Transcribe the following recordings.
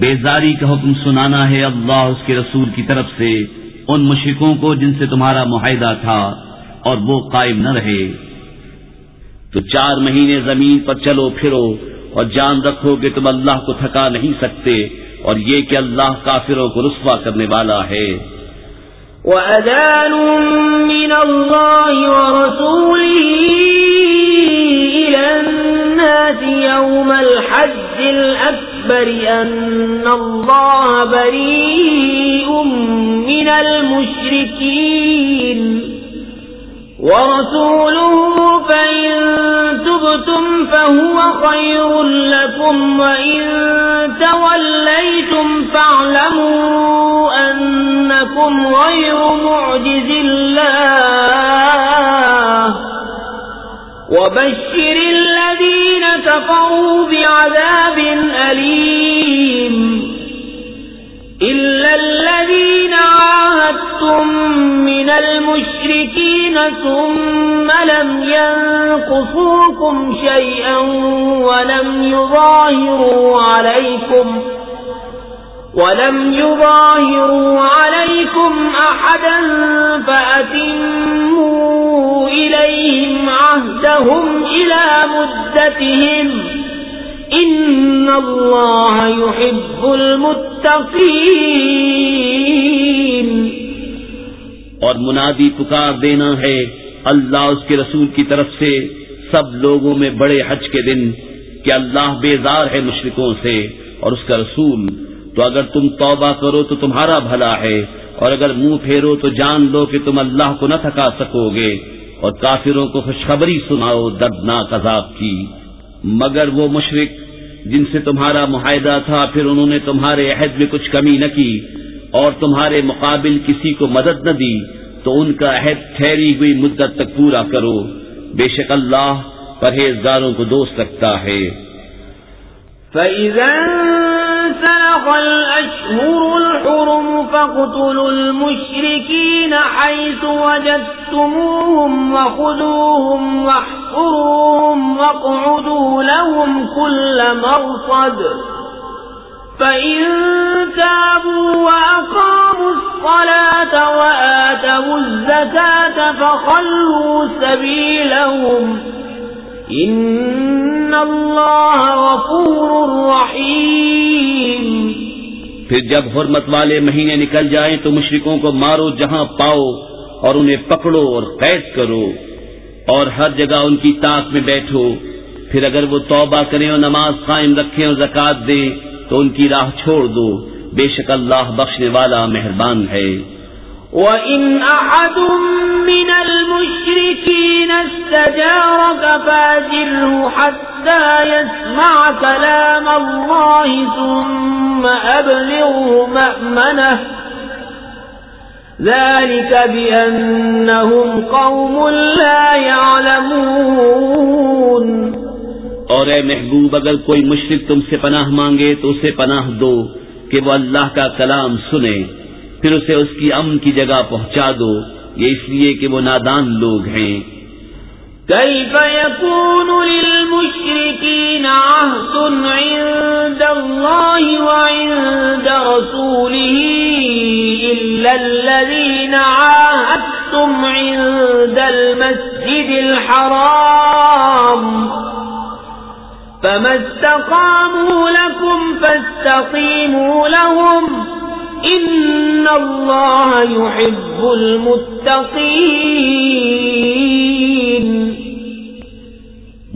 بیزاری کا حکم سنانا ہے اللہ اس کے رسول کی طرف سے، ان مشرکوں کو جن سے تمہارا معاہدہ تھا، اور وہ قائم نہ رہے۔ تو چار مہینے زمین پر چلو پھرو اور جان رکھو کہ تم اللہ کو تھکا نہیں سکتے، اور یہ کہ اللہ کافروں کو رسوا کرنے والا ہے۔ وأذان من الله ورسوله إلى الناس يوم الحج الأكبر أن الله بريء من المشركين. ورسوله فإن تبتم فهو خير لكم، وإن توليتم فاعلموا أنكم غير معجز الله. وبشر الذين كفروا بعذاب أليم. إلا الذين عاهدتم من المشركين ثم لم ينقصوكم شيئا ولم يظاهروا عليكم ولم يظاهروا عليكم أحدا فأتموا إليهم عهدهم إلى مدتهم. إن الله يحب المتقين. اور منادی پکار دینا ہے اللہ اس کے رسول کی طرف سے سب لوگوں میں بڑے حج کے دن کہ اللہ بیزار ہے مشرکوں سے اور اس کا رسول، تو اگر تم توبہ کرو تو تمہارا بھلا ہے اور اگر منہ پھیرو تو جان لو کہ تم اللہ کو نہ تھکا سکو گے۔ اور کافروں کو خوشخبری سناؤ، دردناک عذاب کی۔ مگر وہ مشرق جن سے تمہارا معاہدہ تھا، پھر انہوں نے تمہارے عہد میں کچھ کمی نہ کی اور تمہارے مقابل کسی کو مدد نہ دی، تو ان کا عہد ٹھہری ہوئی مدت تک پورا کرو۔ بے شک اللہ پرہیزگاروں کو دوست رکھتا ہے۔ فإذا انسلخ الأشهر الحرم فاقتلوا المشركين حيث وجدتموهم وخذوهم واحفروهم واقعدوا لهم كل مرصد فإن تابوا وأقاموا الصلاة وآتوا الزكاة فخلوا سبيلهم ان اللہ غفور رحیم پھر جب حرمت والے مہینے نکل جائیں تو مشرکوں کو مارو جہاں پاؤ اور انہیں پکڑو اور قید کرو اور ہر جگہ ان کی تاک میں بیٹھو۔ پھر اگر وہ توبہ کریں اور نماز قائم رکھیں اور زکوٰۃ دیں تو ان کی راہ چھوڑ دو۔ بے شک اللہ بخشنے والا مہربان ہے۔ وَإِنْ أَحَدٌ مِّنَ الْمُشْرِكِينَ اسْتَجَارَكَ فَأَجِرْهُ حَتَّى يَسْمَعَ كَلَامَ اللَّهِ ثُمَّ أَبْلِغْهُ مَأْمَنَهُ ذَلِكَ بِأَنَّهُمْ قَوْمٌ لَا يَعْلَمُونَ اور اے محبوب، اگر کوئی مشرک تم سے پناہ مانگے تو اسے پناہ دو کہ وہ اللہ کا کلام سنے۔ پھر اسے اس کی امن کی جگہ پہنچا دو، یہ اس لیے کہ وہ نادان لوگ ہیں۔ كيف يكون للمشركين عهد عند الله وعند رسوله إلا الذين عاهدتم عند المسجد الحرام؟ فما استقاموا لكم فاستقيموا لهم ان اللہ يحب المتقین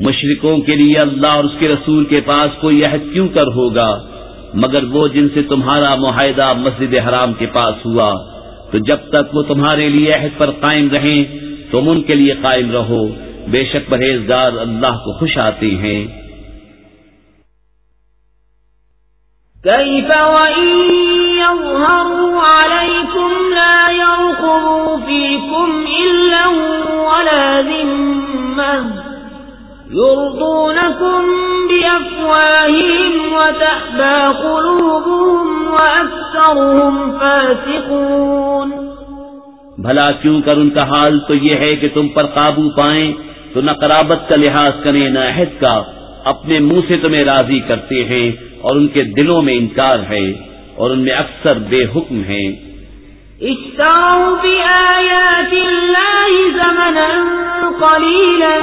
مشرکوں کے لیے اللہ اور اس کے رسول کے پاس کوئی عہد کیوں کر ہوگا؟ مگر وہ جن سے تمہارا معاہدہ مسجد حرام کے پاس ہوا تو جب تک وہ تمہارے لیے عہد پر قائم رہیں تم ان کے لیے قائم رہو۔ بے شک پرہیزگار اللہ کو خوش آتے ہیں۔ كيف وإن يظهروا عليكم لا يرقبوا فيكم إلا ولا ذمة. يرضونكم بأفواههم وتأبى قلوبهم وأكثرهم فاسقون. بھلا کیوں کر ان کا حال تو یہ ہے کہ تم پر قابو پائیں تو نہ قرابت کا لحاظ کریں نہ عہد کا، اپنے منہ سے تمہیں راضی کرتے ہیں اور ان کے دلوں میں انکار ہے۔ اور ان میں اکثر بے حکم ہیں۔ اشتروا بآيات الله زمنا قليلا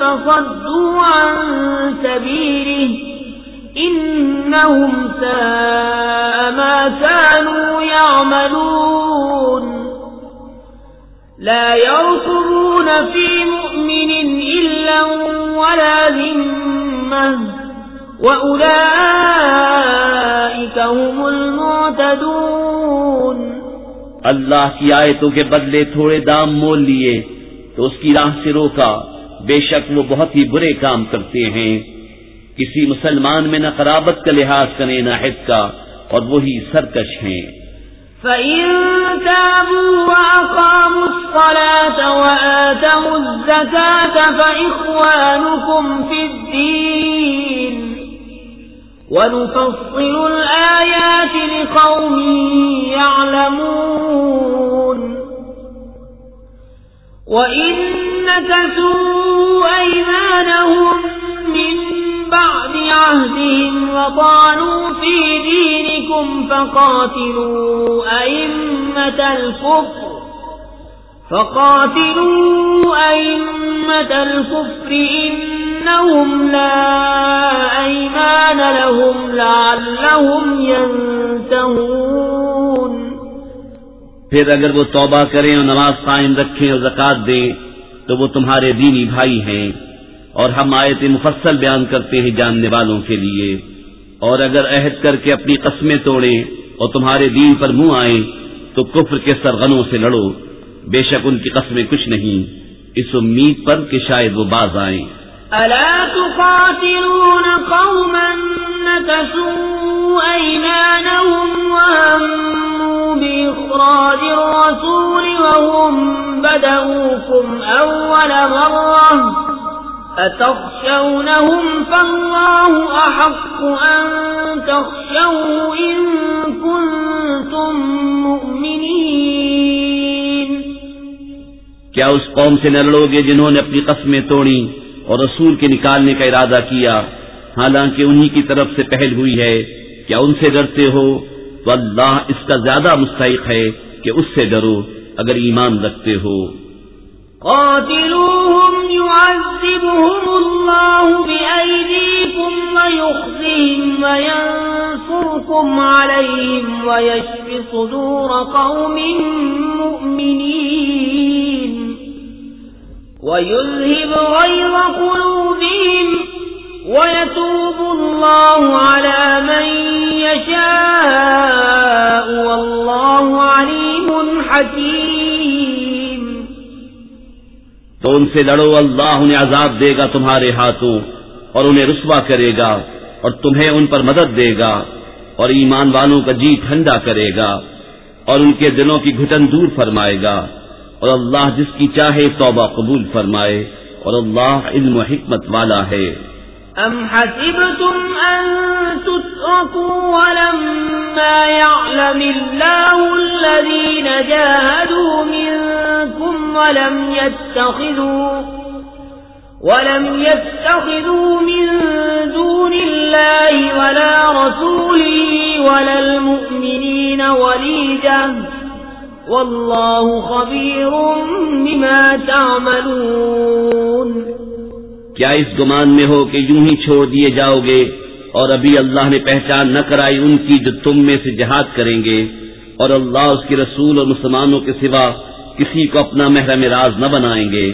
فصدوا عن سبيله إنهم ساء ما كانوا يعملون. لا يركبون في مؤمن إلا ولا ذمه وَأُولَئِكَ هُمُ الْمُعْتَدُونَ اللہ کی آیتوں کے بدلے تھوڑے دام مول لیے تو اس کی راہ سے روکا۔ بے شک وہ بہت ہی برے کام کرتے ہیں۔ کسی مسلمان میں نہ قرابت کا لحاظ کریں نہ حد کا اور وہی سرکش ہیں۔ فَإِن تَابُوا وَأَقَامُوا الصَّلَاةَ وَآتَوُا الزَّكَاةَ فَإِخْوَانُكُمْ فِي الدِّينِ ونفصل الآيات لقوم يعلمون. وإن نكسوا أيمانهم من بعد عهدهم وطعنوا في دينكم فقاتلوا أئمة الكفر. فقاتلوا أئمة الكفر إنهم لا أيمان لهم لعلهم ينتهون. پھر اگر وہ توبہ کریں اور نماز قائم رکھیں اور زکات دیں، تو وہ تمہارے دینی بھائی ہیں اور ہم آیت مفصل بیان کرتے ہیں جاننے والوں کے لیے۔ اور اگر عہد کر کے اپنی قسمیں توڑیں اور تمہارے دین پر منہ آئیں، تو کفر کے سرغنوں سے لڑو۔ بے شک ان کی قسمیں کچھ نہیں۔ اس امید پر کہ شاید وہ باز آئیں۔ ألا تقاتلون قوما نكسوا أيمانهم وهموا بإخراج الرسول وهم بدأوكم أول مرة أتخشونهم فالله أحق أن تخشوا إن كنتم مؤمنين کیا اس قوم سے نہ لڑو گے جنہوں نے اپنی قسمیں توڑی اور رسول کے نکالنے کا ارادہ کیا؟ حالانکہ انہی کی طرف سے پہل ہوئی ہے، کیا ان سے ڈرتے ہو؟ تو اللہ اس کا زیادہ مستحق ہے کہ اس سے ڈرو اگر ایمان رکھتے ہو۔ قاتلوهم يعذبهم الله بأيديكم ويخزهم وينصركم عليهم ويشفي صدور قوم مؤمنين ويذهب غير قلوبهم ويتوب الله على من يشاء والله عليم حكيم تو ان سے لڑو، اللہ انہیں عذاب دے گا تمہارے ہاتھوں اور انہیں رسوا کرے گا اور تمہیں ان پر مدد دے گا اور ایمان والوں کا جی ٹھنڈا کرے گا اور ان کے دلوں کی گھٹن دور فرمائے گا۔ اور اللہ جس کی چاہے توبہ قبول فرمائے اور اللہ علم و حکمت والا ہے۔ ام حسبتم ان تتركوا ولما يعلم الله الذين جاهدوا منكم ولم يتخذوا ولم يتخذوا من دون الله ولا رسوله ولا المؤمنين وليجا واللہ خبیر بما تعملون کیا اس گمان میں ہو کہ یوں ہی چھوڑ دیے جاؤ گے اور ابھی اللہ نے پہچان نہ کرائی ان کی جو تم میں سے جہاد کریں گے اور اللہ اس کے رسول اور مسلمانوں کے سوا کسی کو اپنا محرم راز نہ بنائیں گے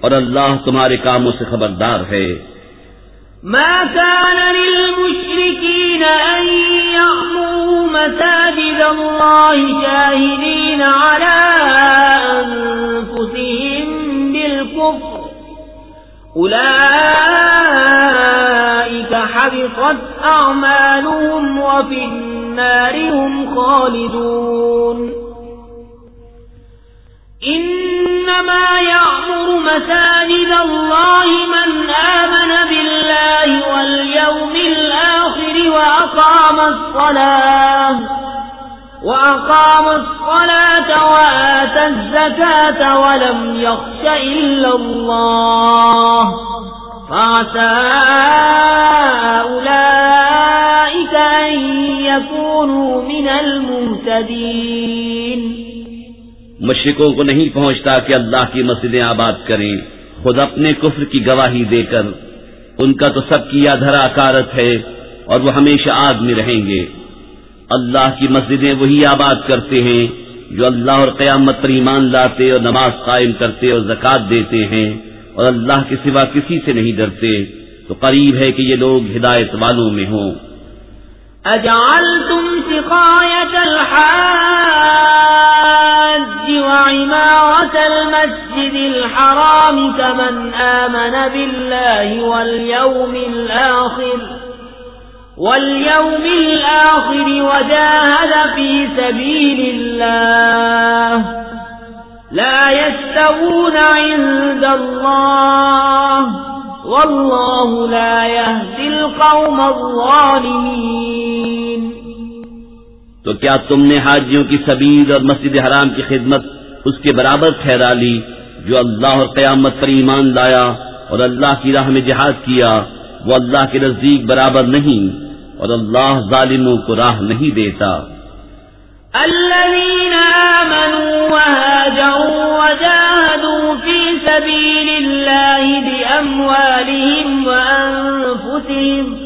اور اللہ تمہارے کاموں سے خبردار ہے۔ ما كان للمشركين أن يعموا مساجد الله شاهدين على أنفسهم بالكفر. أولئك حبطت أعمالهم وفي النار هم خالدون. إنما يعمر مساجد الله من آمن بالله واليوم الآخر وأقام الصلاة وأقام الصلاة وآتى الزكاة ولم يخش إلا الله فعسى أولئك أن يكونوا من المهتدين مشرقوں کو نہیں پہنچتا کہ اللہ کی مسجدیں آباد کریں، خود اپنے کفر کی گواہی دے کر۔ ان کا تو سب کی یادھرا کارت ہے اور وہ ہمیشہ آگ میں رہیں گے۔ اللہ کی مسجدیں وہی آباد کرتے ہیں جو اللہ اور قیامت پر ایمان لاتے اور نماز قائم کرتے اور زکوٰۃ دیتے ہیں۔ اور اللہ کے سوا کسی سے نہیں ڈرتے۔ تو قریب ہے کہ یہ لوگ ہدایت والوں میں ہوں۔ أجعلتم سقاية الحاج وعمارة المسجد الحرام كمن آمن بالله واليوم الآخر واليوم الآخر وجاهد في سبيل الله. لا يستوون عند الله، والله لا يهدي القوم الظالمين. تو کیا تم نے حاجیوں کی سبید اور مسجد حرام کی خدمت اس کے برابر ٹھہرا لی، جو اللہ اور قیامت پر ایمان لایا اور اللہ کی راہ میں جہاد کیا، وہ اللہ کے نزدیک برابر نہیں اور اللہ ظالموں کو راہ نہیں دیتا۔ الذين آمنوا وهاجروا وجاهدوا في سبيل الله بأموالهم وأنفسهم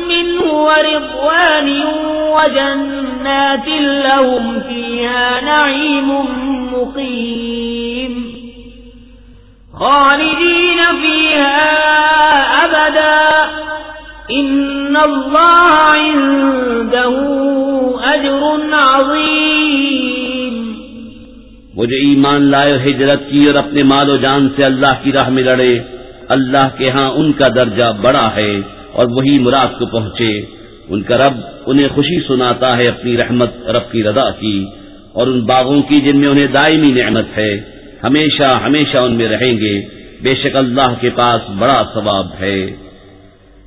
ورضوان وجنات لهم فيها نعيم مقيم. خالدين فيها أبدا. إن الله عنده أجر عظيم. وہ جو ایمان لائے ہجرت کی اور اپنے مال و جان سے اللہ کی راہ میں لڑے. اللہ کے ہاں ان کا درجہ بڑا ہے. اور وہی مراد کو پہنچے۔ ان کا رب انہیں خوشی سناتا ہے اپنی رحمت، رب کی رضا کی، اور ان باغوں کی جن میں انہیں دائمی نعمت ہے، ہمیشہ ہمیشہ ان میں رہیں گے۔ بے شک اللہ کے پاس بڑا ثواب ہے۔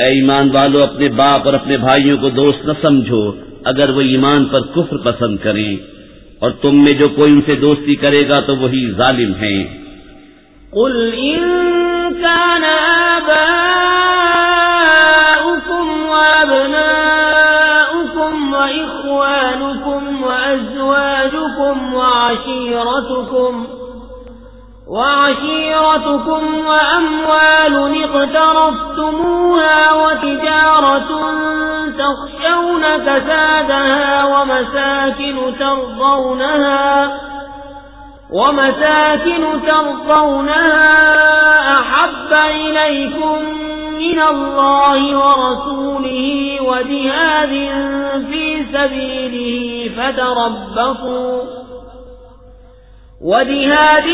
اے ایمان والو، اپنے باپ اور اپنے بھائیوں کو دوست نہ سمجھو، اگر وہ ایمان پر کفر پسند کریں۔ اور تم میں جو کوئی ان سے دوستی کرے گا تو وہی ظالم ہیں۔ قل إن كان آباؤكم وأبناؤكم وإخوانكم وأزواجكم وعشيرتكم وعشيرتكم وأموال اقترفتموها وتجارة تخشون كسادها ومساكن ترضونها ومساكن ترضونها أحب إليكم من الله ورسوله وجهاد في سبيله فتربصوا وجهاد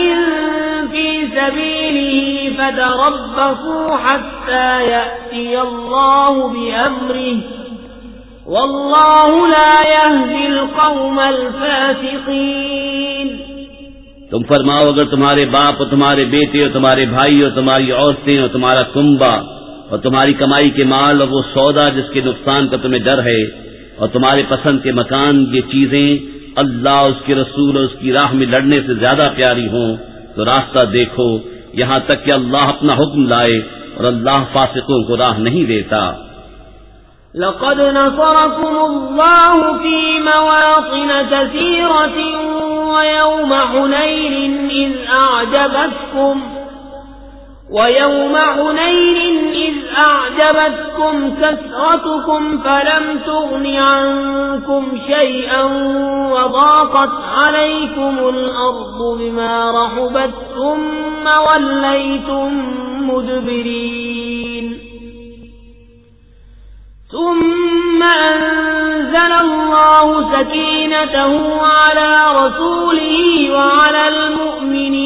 في سبيله فتربصوا حتى يأتي الله بأمره والله لا يهدي القوم الفاسقين تم فرماؤ اگر تمہارے باپ اور تمہارے بیٹے اور تمہارے بھائی اور تمہاری عورتیں اور تمہارا کنبا اور تمہاری کمائی کے مال اور وہ سودا جس کے نقصان کا تمہیں ڈر ہے اور تمہارے پسند کے مکان یہ چیزیں اللہ اس کے رسول اور اس کی راہ میں لڑنے سے زیادہ پیاری ہوں، تو راستہ دیکھو، یہاں تک کہ اللہ اپنا حکم لائے اور اللہ فاسقوں کو راہ نہیں دیتا۔ لقد نصركم الله في مواطن كثيرة ويوم حنين إذ أعجبتكم ويوم حنين إذ أعجبتكم كثرتكم فلم تغن عنكم شيئا وضاقت عليكم الأرض بما رحبت ثم وليتم مدبرين ثم أنزل الله سكينته على رسوله وعلى المؤمنين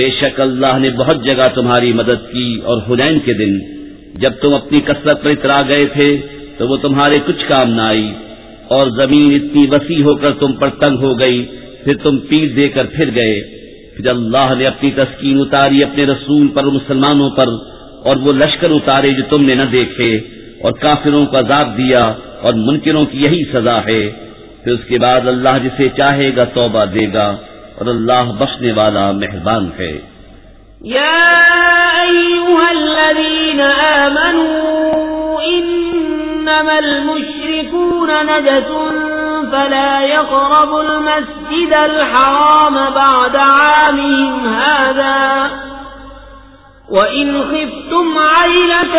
بے شک اللہ نے بہت جگہ تمہاری مدد کی اور حنین کے دن جب تم اپنی کثرت پر اترا گئے تھے تو وہ تمہارے کچھ کام نہ آئی اور زمین اتنی وسیع ہو کر تم پر تنگ ہو گئی، پھر تم پیٹ دے کر پھر گئے۔ پھر اللہ نے اپنی تسکین اتاری اپنے رسول پر اور مسلمانوں پر اور وہ لشکر اتارے جو تم نے نہ دیکھے اور کافروں کو عذاب دیا اور منکروں کی یہی سزا ہے۔ پھر اس کے بعد اللہ جسے چاہے گا توبہ دے گا۔ اور اللہ بخشنے والا مہربان ہے۔ يا أيها الذين آمنوا إنما المشركون نجس فلا يقربوا المسجد الحرام بعد عامهم هذا وإن خفتم عيلة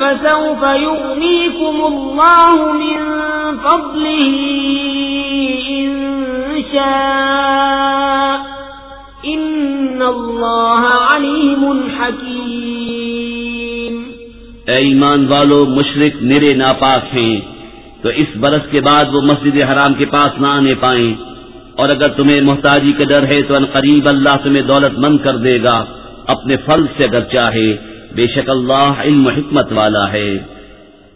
فسوف يغنيكم الله من فضله إن شاء. إن الله عليم حكيم. اے ایمان والو مشرق نرے ناپاک ہیں، تو اس برس کے بعد وہ مسجد حرام کے پاس نہ آنے پائیں۔ اور اگر تمہیں محتاجی کا ڈر ہے، تو ان قریب اللہ تمہیں دولت مند کر دے گا، اپنے فل سے اگر چاہے۔ بے شک اللہ علم و حکمت والا ہے۔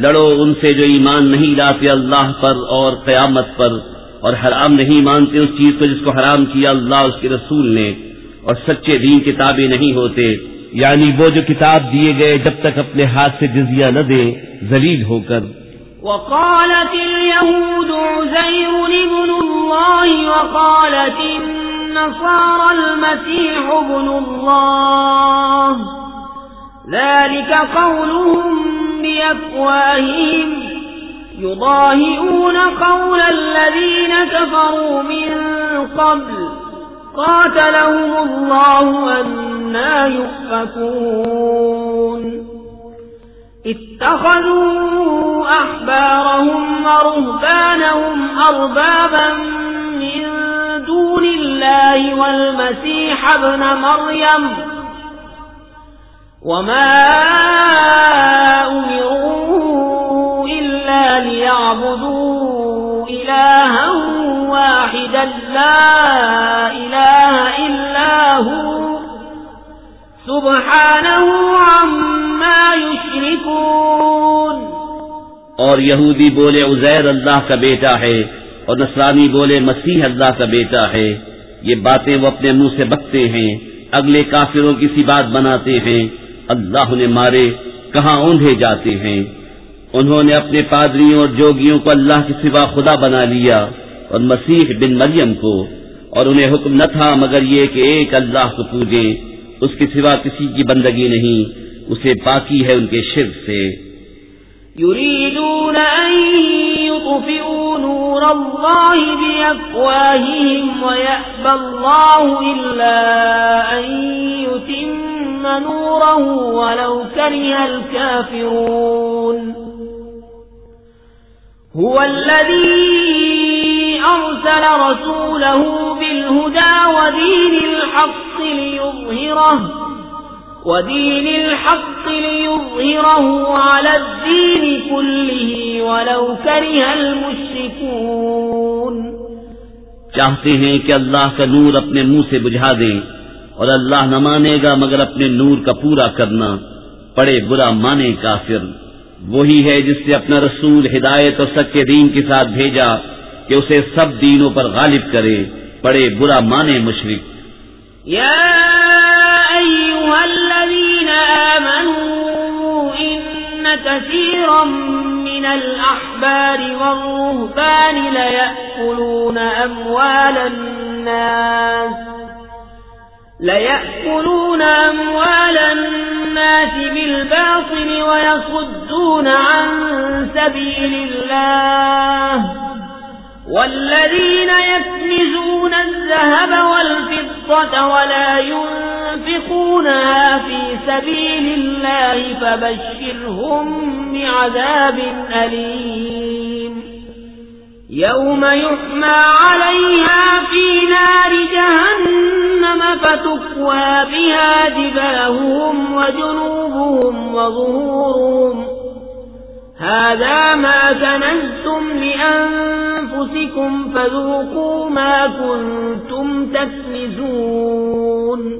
لڑو ان سے جو ایمان نہیں لاتے اللہ پر اور قیامت پر، اور حرام نہیں مانتے اس چیز کو جس کو حرام کیا اللہ، اس کے رسول نے۔ اور سچے دین کتابیں نہیں ہوتے یعنی وہ جو کتاب دیے گئے جب تک اپنے ہاتھ سے جزیہ نہ دیں ذلیل ہو کر۔ وقالت اليهود عزير ابن الله وقالت النصارى المسيح ابن الله. ذلك قولهم بأفواههم يضاهئون قول الذين كفروا من قبل قاتلهم الله أنا يؤفكون اتخذوا أحبارهم ورهبانهم أربابا من دون الله والمسيح ابن مريم وما أمروا إلا ليعبدوا إلها واحدا لا إله إلا هو سبحانه عما يشركون اور یہودی بولے عزیر اللہ کا بیٹا ہے اور نصرانی بولے مسیح اللہ کا بیٹا ہے۔ یہ باتیں وہ اپنے منہ سے بکتے ہیں، اگلے کافروں کی سی بات بناتے ہیں۔ اللہ نے مارے، کہاں اوندھے جاتے ہیں؟ انہوں نے اپنے پادریوں اور جوگیوں کو اللہ کے سوا خدا بنا لیا، اور مسیح بن مریم کو، اور انہیں حکم نہ تھا مگر یہ کہ ایک اللہ کو پوجے اس کے سوا کسی کی بندگی نہیں، اسے پاکی ہے ان کے شرک سے۔ يريدون أن يطفئوا نور الله بأفواههم ويأبى الله إلا أن يتم نوره ولو كره الكافرون هو الذي أرسل رسوله بالهدى ودين الحق ليظهره ودين الحق ليظهره على الدين كله ولو كره المشركون چاہتے ہیں کہ اللہ کا نور اپنے منہ سے بجھا دیں اور اللہ نہ مانے گا مگر اپنے نور کا پورا کرنا، پڑے برا مانے کافر۔ وہی ہے جس نے اپنا رسول، ہدایت اور سچے دین کے ساتھ بھیجا کہ اسے سب دینوں پر غالب کرے، پڑے برا مانے مشرق یا ایوہا الذین آمنوا ان کثیرا من الأحبار والرهبان ليأكلون أموال الناس ليأكلون أموال الناس بالباطل ويصدون عن سبيل الله. والذين يكنزون الذهب والفضة ولا ينفقونها في سبيل الله فبشرهم بعذاب أليم. يوم يحمى عليها في نار جهنم. فتكوى بها جباههم وجنوبهم وظهورهم. هذا ما كنزتم لأنفسكم فذوقوا ما كنتم تكنزون.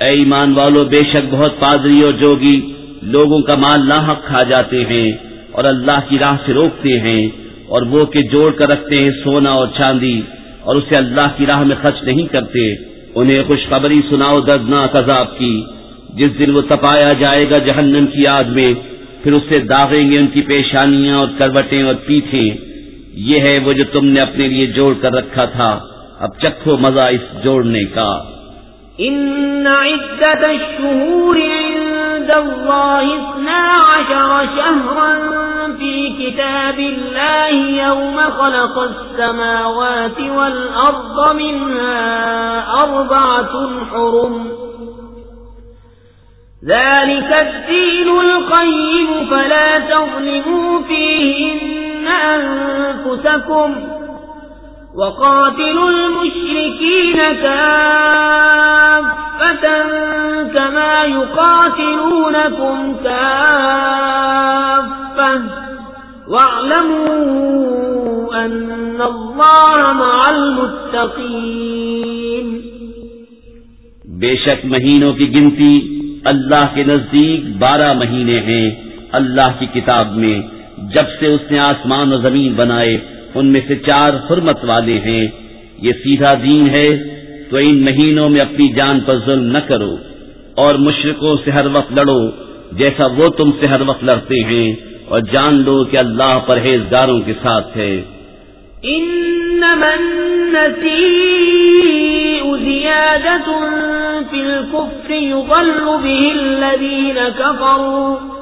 اے ایمان والو، بے شک بہت پادری اور جوگی، لوگوں کا مال لاحق کھا جاتے ہیں اور اللہ کی راہ سے روکتے ہیں اور وہ کہ جوڑ کر رکھتے ہیں سونا اور چاندی اور اسے اللہ کی راہ میں خرچ نہیں کرتے۔ انہیں خوشخبری سناؤ دردناک عذاب کی۔ جس دن وہ تپایا جائے گا جہنم کی آگ میں، پھر اسے داغیں گے ان کی پیشانیاں اور کروٹیں اور پیٹھیں۔ یہ ہے وہ جو تم نے اپنے لیے جوڑ کر رکھا تھا۔ اب چکھو مزہ اس جوڑنے کا۔ ان عدت عند الله اثنا عشر شهرا في كتاب الله يوم خلق السماوات والأرض منها أربعة حرم. ذلك الدين القيم، فلا تظلموا فيهن أنفسكم. وقاتلوا المشركين كافة كما يقاتلونكم كافة. واعلموا أن الله مع المتقين. بے شک مہینوں کی گنتی اللہ کے نزدیک بارہ مہینے ہیں اللہ کی کتاب میں، جب سے اس نے آسمان و زمین بنائے ان میں سے چار حرمت والے ہیں۔ یہ سیدھا دین ہے، تو ان مہینوں میں اپنی جان پر ظلم نہ کرو۔ اور مشرقوں سے ہر وقت لڑو، جیسا وہ تم سے ہر وقت لڑتے ہیں۔ اور جان لو کہ اللہ پرہیزگاروں کے ساتھ ہے۔ انما زيادة في الكفر يضل به الذين كفروا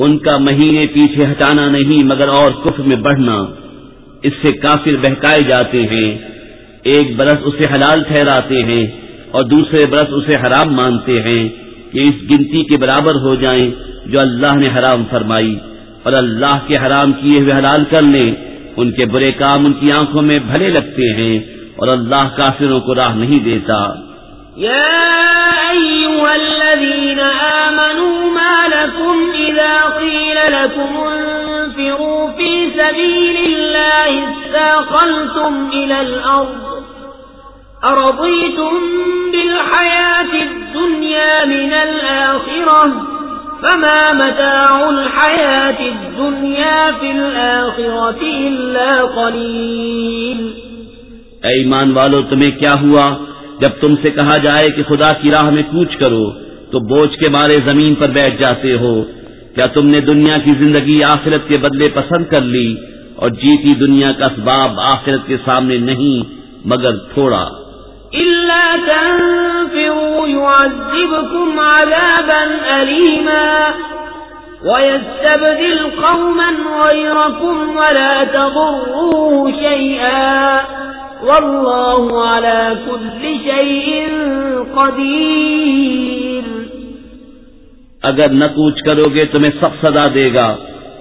ان کا مہینے پیچھے ہٹانا نہیں مگر اور کفر میں بڑھنا، اس سے کافر بہکائے جاتے ہیں۔ ایک برس اسے حلال ٹھہراتے ہیں اور دوسرے برس اسے حرام مانتے ہیں کہ اس گنتی کے برابر ہو جائیں جو اللہ نے حرام فرمائی۔ اور اللہ کے حرام کیے ہوئے حلال کر لیں، ان کے برے کام ان کی آنکھوں میں بھلے لگتے ہیں اور اللہ کافروں کو راہ نہیں دیتا۔ يا أيها الذين آمنوا ما لكم إذا قيل لكم انفروا في سبيل الله استاقلتم إلى الأرض أرضيتم بالحياة الدنيا من الآخرة فما متاع الحياة الدنيا في الآخرة إلا قليل اے ایمان والو، تمہیں کیا ہوا؟ جب تم سے کہا جائے کہ خدا کی راہ میں کوچ کرو، تو بوجھ کے مارے زمین پر بیٹھ جاتے ہو۔ کیا تم نے دنیا کی زندگی آخرت کے بدلے پسند کر لی اور جیتی دنیا کا اسباب آخرت کے سامنے نہیں، مگر تھوڑا؟ إلا تنفروا يعذبكم عذابا أليما ويستبدل قوما غيركم ولا تضروه شيئا والله على كل شيء قدير۔ اگر نہ کوچ کرو گے تمہیں سب سزا دے گا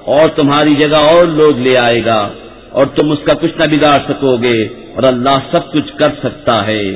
اور تمہاری جگہ اور لوگ لے آئے گا اور تم اس کا کچھ نہ بگاڑ سکو گے اور اللہ سب کچھ کر سکتا ہے۔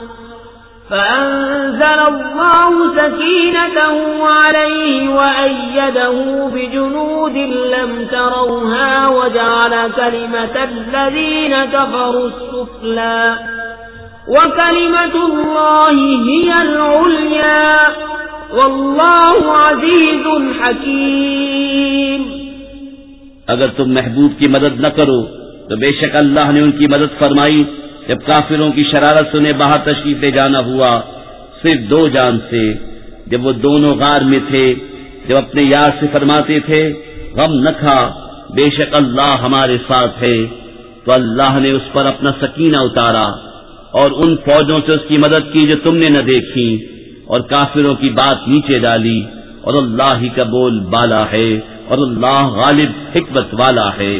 فأنزل الله سكينته عليه وأيده بجنود لم تروها وجعل كلمة الذين كفروا السفلا وكلمة الله هي العليا والله عزيز حكيم اگر تم محبوب کی مدد نہ کرو تو بے شک اللہ نے ان کی مدد فرمائی جب کافروں کی شرارت انہیں باہر تشریف لے جانا ہوا صرف دو جان سے جب وہ دونوں غار میں تھے، جب اپنے یار سے فرماتے تھے، غم نہ کھا، بے شک اللہ ہمارے ساتھ ہے، تو اللہ نے اس پر اپنا سکینہ اتارا اور ان فوجوں سے اس کی مدد کی جو تم نے نہ دیکھی اور کافروں کی بات نیچے ڈالی اور اللہ ہی کا بول بالا ہے اور اللہ غالب حکمت والا ہے۔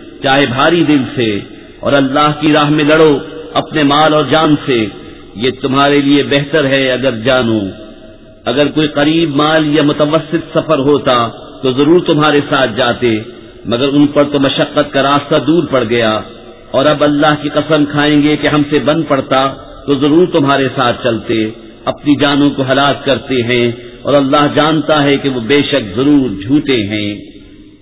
چاہے بھاری دل سے، اور اللہ کی راہ میں لڑو اپنے مال اور جان سے، یہ تمہارے لیے بہتر ہے اگر جانو۔ اگر کوئی قریب مال یا متوسط سفر ہوتا تو ضرور تمہارے ساتھ جاتے، مگر ان پر تو مشقت کا راستہ دور پڑ گیا۔ اور اب اللہ کی قسم کھائیں گے کہ ہم سے بند پڑتا تو ضرور تمہارے ساتھ چلتے، اپنی جانوں کو ہلاک کرتے ہیں، اور اللہ جانتا ہے کہ وہ بے شک ضرور جھوٹے ہیں۔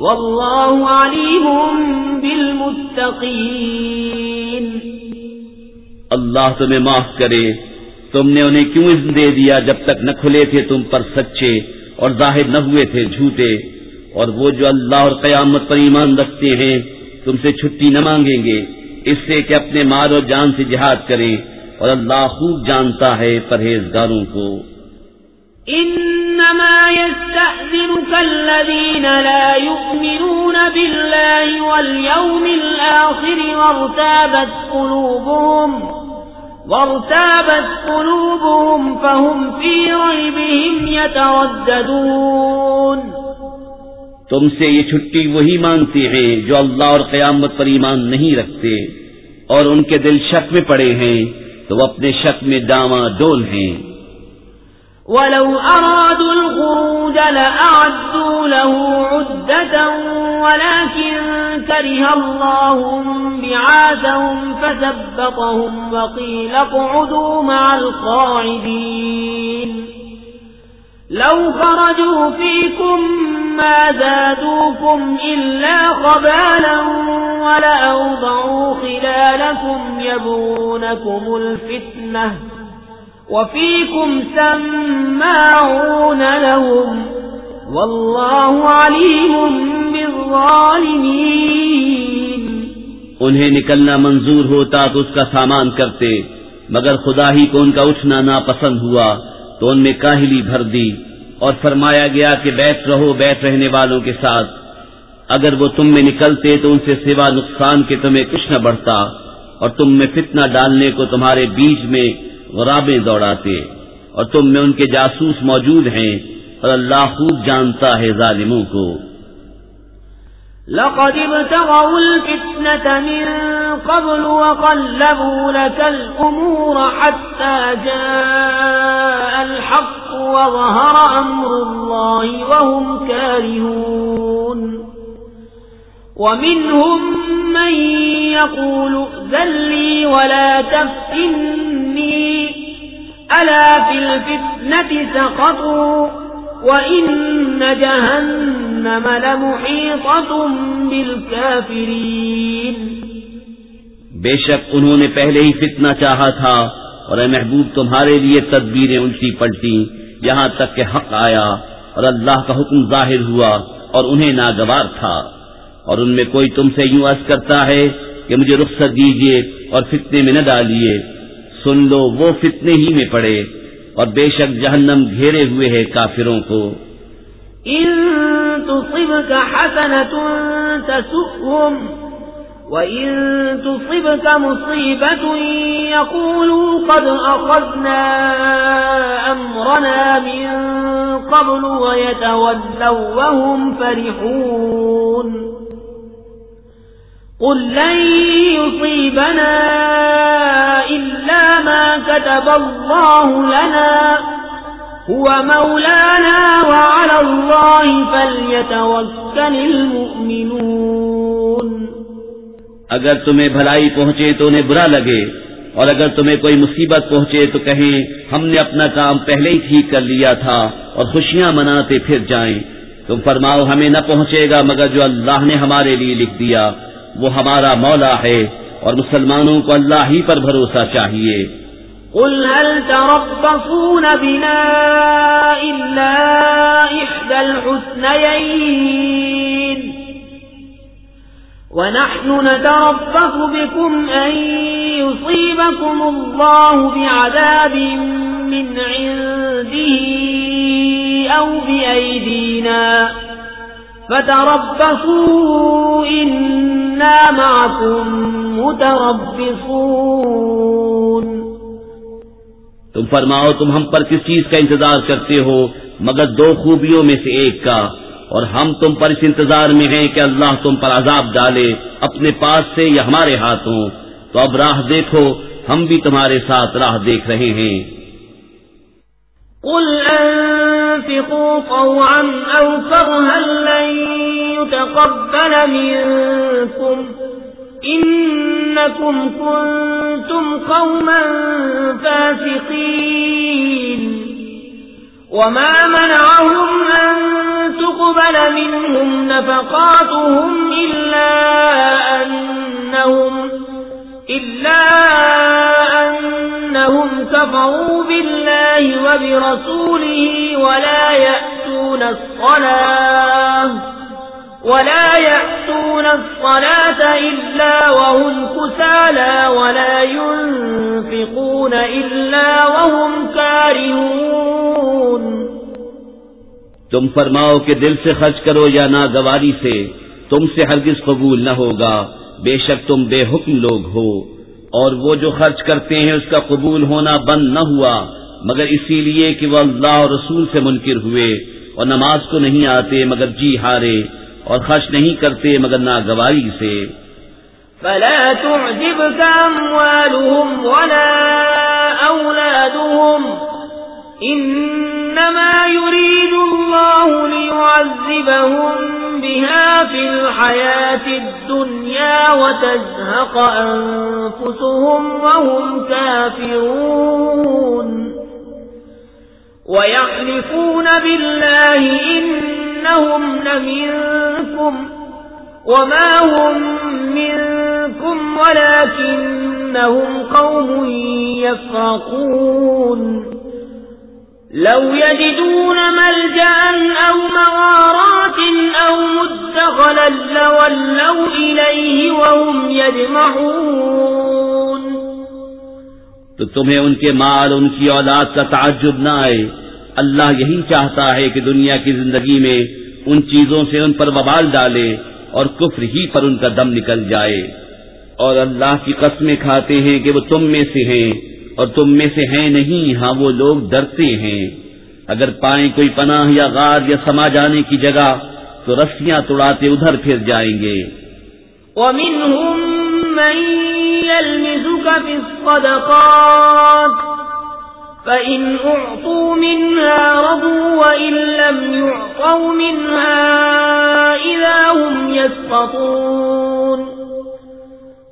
والله عليم بالمتقين اللہ تمہیں معاف کرے۔ تم نے انہیں کیوں اذن دے دیا جب تک نہ کھلے تھے تم پر سچے اور ظاہر نہ ہوئے تھے جھوٹے؟ اور وہ جو اللہ اور قیامت پر ایمان رکھتے ہیں تم سے چھٹی نہ مانگیں گے۔ اس سے کہ اپنے مال اور جان سے جہاد کریں اور اللہ خوب جانتا ہے پرہیزگاروں کو۔ يستأذنك الذين لا يؤمنون بالله واليوم الآخر وارتابت قلوبهم وارتابت قلوبهم فهم في ريبهم يترددون تم سے یہ چھٹی وہی مانگتے ہیں جو اللہ اور قیامت پر ایمان نہیں رکھتے اور ان کے دل شک میں پڑے ہیں تو وہ اپنے شک میں ڈاما ڈول ہیں۔ ولو أرادوا الخروج لأعدوا له عدة ولكن كره الله بعاثهم فثبطهم وقيل اقعدوا مع القاعدين لو خرجوا فيكم ما زادوكم إلا قبالا ولأوضعوا خلالكم يبونكم الفتنة وفيكم سماعون لهم والله عليم بالظالمين. انہیں نکلنا منظور ہوتا تو اس کا سامان کرتے، مگر خدا ہی کو ان کا اٹھنا ناپسند ہوا تو ان میں کاہلی بھر دی اور فرمایا گیا کہ بیٹھ رہو، بیٹھ رہنے والوں کے ساتھ۔ اگر وہ تم میں نکلتے تو ان سے سوا نقصان کے تمہیں کچھ نہ بڑھتا اور تم میں فتنہ ڈالنے کو تمہارے بیچ میں غرابیں دوڑاتے اور تم میں ان کے جاسوس موجود ہیں اور اللہ خوب جانتا ہے ظالموں کو۔ لقد ابتغوا الفتنة من قبل وقلبوا لك الأمور حتى جاء الحق وظهر أمر الله وهم كارهون۔ ومنهم من يقول ذلي ولا تفتني. ألا في الفتنة سقطوا وَإِنَّ جَهَنَّمَ لَمُحِيطَةٌ بِالْكَافِرِينَ. بے شک انہوں نے پہلے ہی فتنہ چاہا تھا اور اے محبوب تمہارے لیے تدبیریں الٹی پلٹی، یہاں تک کہ حق آیا اور اللہ کا حکم ظاہر ہوا اور انہیں ناگوار تھا۔ اور ان میں کوئی تم سے یوں عرض کرتا ہے کہ مجھے رخصت دیجیے اور فتنے میں نہ ڈالیے۔ سن لو، وہ فتنے ہی میں پڑے اور بے شک جہنم گھیرے ہوئے ہے کافروں کو۔ ان تصبك حسنة تسؤهم وإن تصبك مصيبة يقولوا قد أخذنا أمرنا من قبل ويتولوا وهم فرحون۔ قل لن يصيبنا إلا ما كتب الله لنا هو مولانا وعلى الله فليتوكل المؤمنون اگر تمہیں بھلائی پہنچے تو انہیں برا لگے، اور اگر تمہیں کوئی مصیبت پہنچے تو کہیں ہم نے اپنا کام پہلے ہی ٹھیک کر لیا تھا اور خوشیاں مناتے پھر جائیں۔ تم فرماؤ ہمیں نہ پہنچے گا مگر جو اللہ نے ہمارے لیے لکھ دیا۔ وہ ہمارا مولا ہے اور مسلمانوں کو اللہ ہی پر بھروسہ چاہیے۔ قل هل تربصون بنا إلا إحدى الحسنيين ونحن نتربص بكم أن يصيبكم الله بعذاب من عنده أو بأيدينا فتربصوا إنا معكم متربصون تم فرماؤ تم ہم پر کس چیز کا انتظار کرتے ہو مگر دو خوبیوں میں سے ایک کا اور ہم تم پر اس انتظار میں ہیں کہ اللہ تم پر عذاب ڈالے اپنے پاس سے یا ہمارے ہاتھوں تو اب راہ دیکھو، ہم بھی تمہارے ساتھ راہ دیکھ رہے ہیں۔ قل أنفقوا طوعا أو كرها لن يتقبل منكم إنكم كنتم قوما فاسقين وما منعهم أن تقبل منهم نفقاتهم إلا أنهم إلا أنهم كفروا بالله وبرسوله ولا يأتون الصلاة ولا يأتون الصلاة إلا وهم كسالا ولا ينفقون إلا وهم كارهون تم فرماؤ کہ دل سے خرچ کرو یا ناگواری سے، تم سے ہرگز قبول نہ ہوگا، بے شک تم بے حکم لوگ ہو۔ اور وہ جو خرچ کرتے ہیں اس کا قبول ہونا بند نہ ہوا، مگر اسی لیے کہ وہ اللہ اور رسول سے منکر ہوئے اور نماز کو نہیں آتے مگر جی ہارے اور خرچ نہیں کرتے مگر ناگواری سے۔ فلا تعجبك أموالهم ولا أولادهم إنما يريد الله ليعذبهم بها في الحياة الدنيا وتزهق أنفسهم وهم كافرون. ويحلفون بالله إنهم لمنكم وما هم منكم ولكنهم قوم يفرقون. لو يجدون ملجأ أو مغارات أو مدخلا لولوا إليه وهم يجمعون. تو تمہیں ان کے مال ان کی اولاد کا تعجب نہ آئے۔ اللہ یہی چاہتا ہے کہ دنیا کی زندگی میں ان چیزوں سے ان پر وبال ڈالے اور کفر ہی پر ان کا دم نکل جائے۔ اور اللہ کی قسمیں کھاتے ہیں کہ وہ تم میں سے ہیں۔ اور تم میں سے ہیں نہیں ہاں وہ لوگ ڈرتے ہیں۔ اگر پائیں کوئی پناہ یا غار یا سما جانے کی جگہ، تو رسیاں توڑاتے ادھر پھر جائیں گے۔ وَمِنْهُمْ مَنْ يَلْمِزُكَ فِي الصَّدَقَاتِ فإن أعطوا منها رضوا وإن لم يعطوا منها إذا هم يسقطون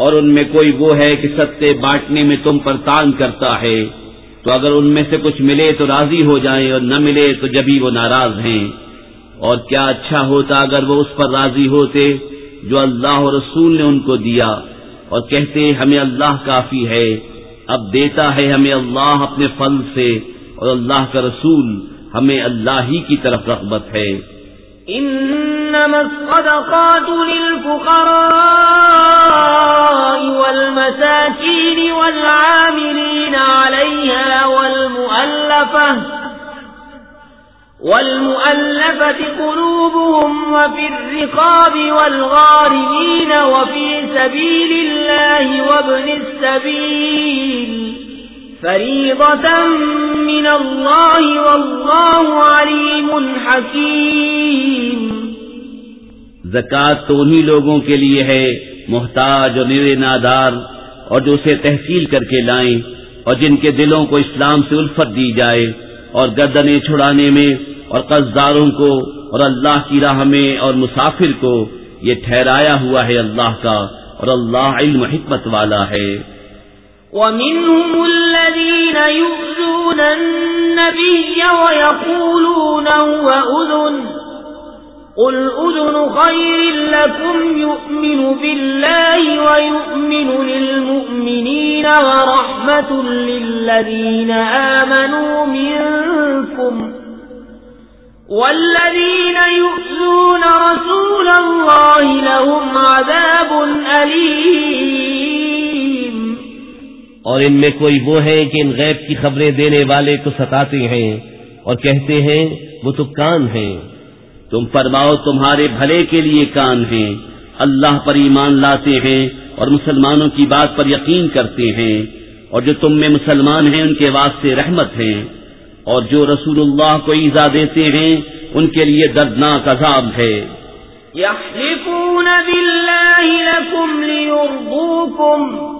اور ان میں کوئی وہ ہے کہ ستے بانٹنے میں تم پر تان کرتا ہے، تو اگر ان میں سے کچھ ملے تو راضی ہو جائیں اور نہ ملے تو جبھی وہ ناراض ہیں۔ اور کیا اچھا ہوتا اگر وہ اس پر راضی ہوتے جو اللہ اور رسول نے ان کو دیا اور کہتے ہمیں اللہ کافی ہے۔ اب دیتا ہے ہمیں اللہ اپنے فل سے اور اللہ کا رسول ہمیں اللہ ہی کی طرف رغبت ہے۔ انما الصدقات للفقراء والمساكين والعاملين عليها والمؤلفة والمؤلفة قلوبهم وفي الرقاب والغارمين وفي سبيل الله وابن السبيل فريضة من الله والله عليم حكيم۔ زکوٰۃ تو انہی لوگوں کے لیے ہے، محتاج اور نرے نادار، اور جو اسے تحصیل کر کے لائیں، اور جن کے دلوں کو اسلام سے الفت دی جائے، اور گردنیں چھڑانے میں، اور قرضداروں کو، اور اللہ کی راہ میں، اور مسافر کو، یہ ٹھہرایا ہوا ہے اللہ کا، اور اللہ علم حکمت والا ہے۔ ومنهم الذين يؤذون النبي ويقولون هو أذن قل أذن خير لكم يؤمن بالله ويؤمن للمؤمنين ورحمة للذين آمنوا منكم والذين يؤذون رسول الله لهم عذاب أليم اور ان میں کوئی وہ ہے کہ ان غیب کی خبریں دینے والے کو ستاتے ہیں اور کہتے ہیں، وہ تو کان ہیں۔ تم فرماؤ، تمہارے بھلے کے لیے کان ہیں۔ اللہ پر ایمان لاتے ہیں اور مسلمانوں کی بات پر یقین کرتے ہیں۔ اور جو تم میں مسلمان ہیں، ان کے واسطے رحمت ہیں۔ اور جو رسول اللہ کو ایزا دیتے ہیں، ان کے لیے دردناک عذاب ہے۔ يحلفون بالله لكم ليرضوكم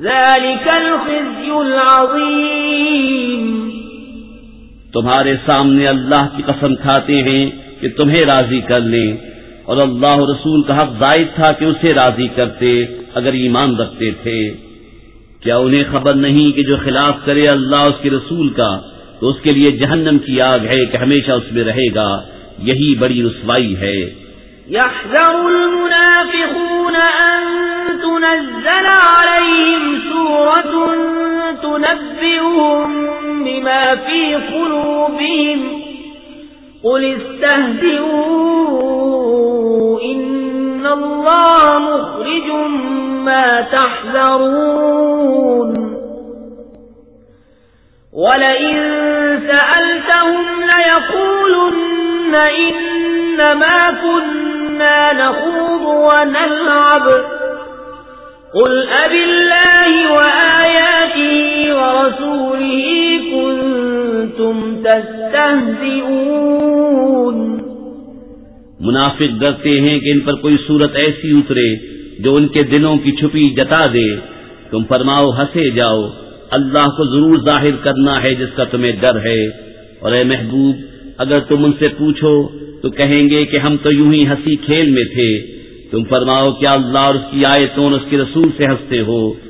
ذلك الخزي العظيم۔ تمہارے سامنے اللہ کی قسم کھاتے ہیں کہ تمہیں راضی کر لیں۔ اور اللہ رسول کا حق زائد تھا کہ اسے راضی کرتے اگر ایمان رکھتے تھے۔ کیا انہیں خبر نہیں کہ جو خلاف کرے اللہ اس کے رسول کا تو اس کے لیے جہنم کی آگ ہے کہ ہمیشہ اس میں رہے گا۔ یہی بڑی رسوائی ہے۔ يحذر المنافقون أن تنزل عليهم سورة تنبئهم بما في قلوبهم. قل استهزئوا، إن الله مخرج ما تحذرون. ولئن سألتهم ليقولن إنما كنا نخوض ونلعب. قل أب الله وآياته ورسوله كنتم تستهزئون۔ منافق ڈرتے ہیں کہ ان پر کوئی صورت ایسی اترے جو ان کے دلوں کی چھپی جتا دے۔ تم فرماؤ، ہنسے جاؤ۔ اللہ کو ضرور ظاہر کرنا ہے جس کا تمہیں ڈر ہے۔ اور اے محبوب، اگر تم ان سے پوچھو تو کہیں گے کہ ہم تو یوں ہی ہنسی کھیل میں تھے۔ تم فرماؤ، کیا اللہ اور اس کی آیتوں اور اس کے رسول سے ہنستے ہو؟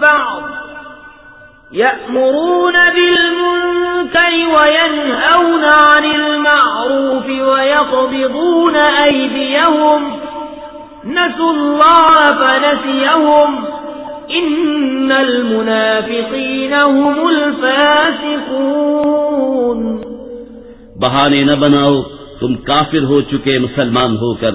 بعض يأمرون بالمنكر وينهون عن المعروف ويقبضون أيديهم نسوا الله فنسيهم إن المنافقين هم الفاسقون بہانے نہ بناؤ، تم کافر ہو چکے مسلمان ہو کر۔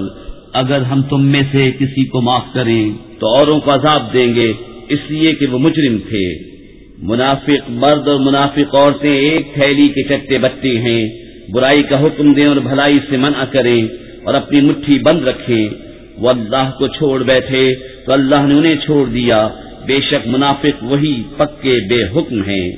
اگر ہم تم میں سے کسی کو معاف کریں، تو اوروں کو عذاب دیں گے۔ اس لیے کہ وہ مجرم تھے۔ منافق مرد اور منافق عورتیں ایک تھیلی کے چٹے بٹے ہیں۔ برائی کا حکم دیں اور بھلائی سے منع کریں اور اپنی مٹھی بند رکھیں۔ وہ اللہ کو چھوڑ بیٹھے تو اللہ نے انہیں چھوڑ دیا۔ بے شک منافق وہی پکے بے حکم ہیں۔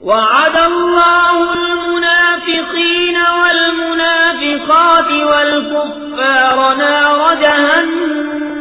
وعد الله المنافقين والمنافقات والكفار نار جهنم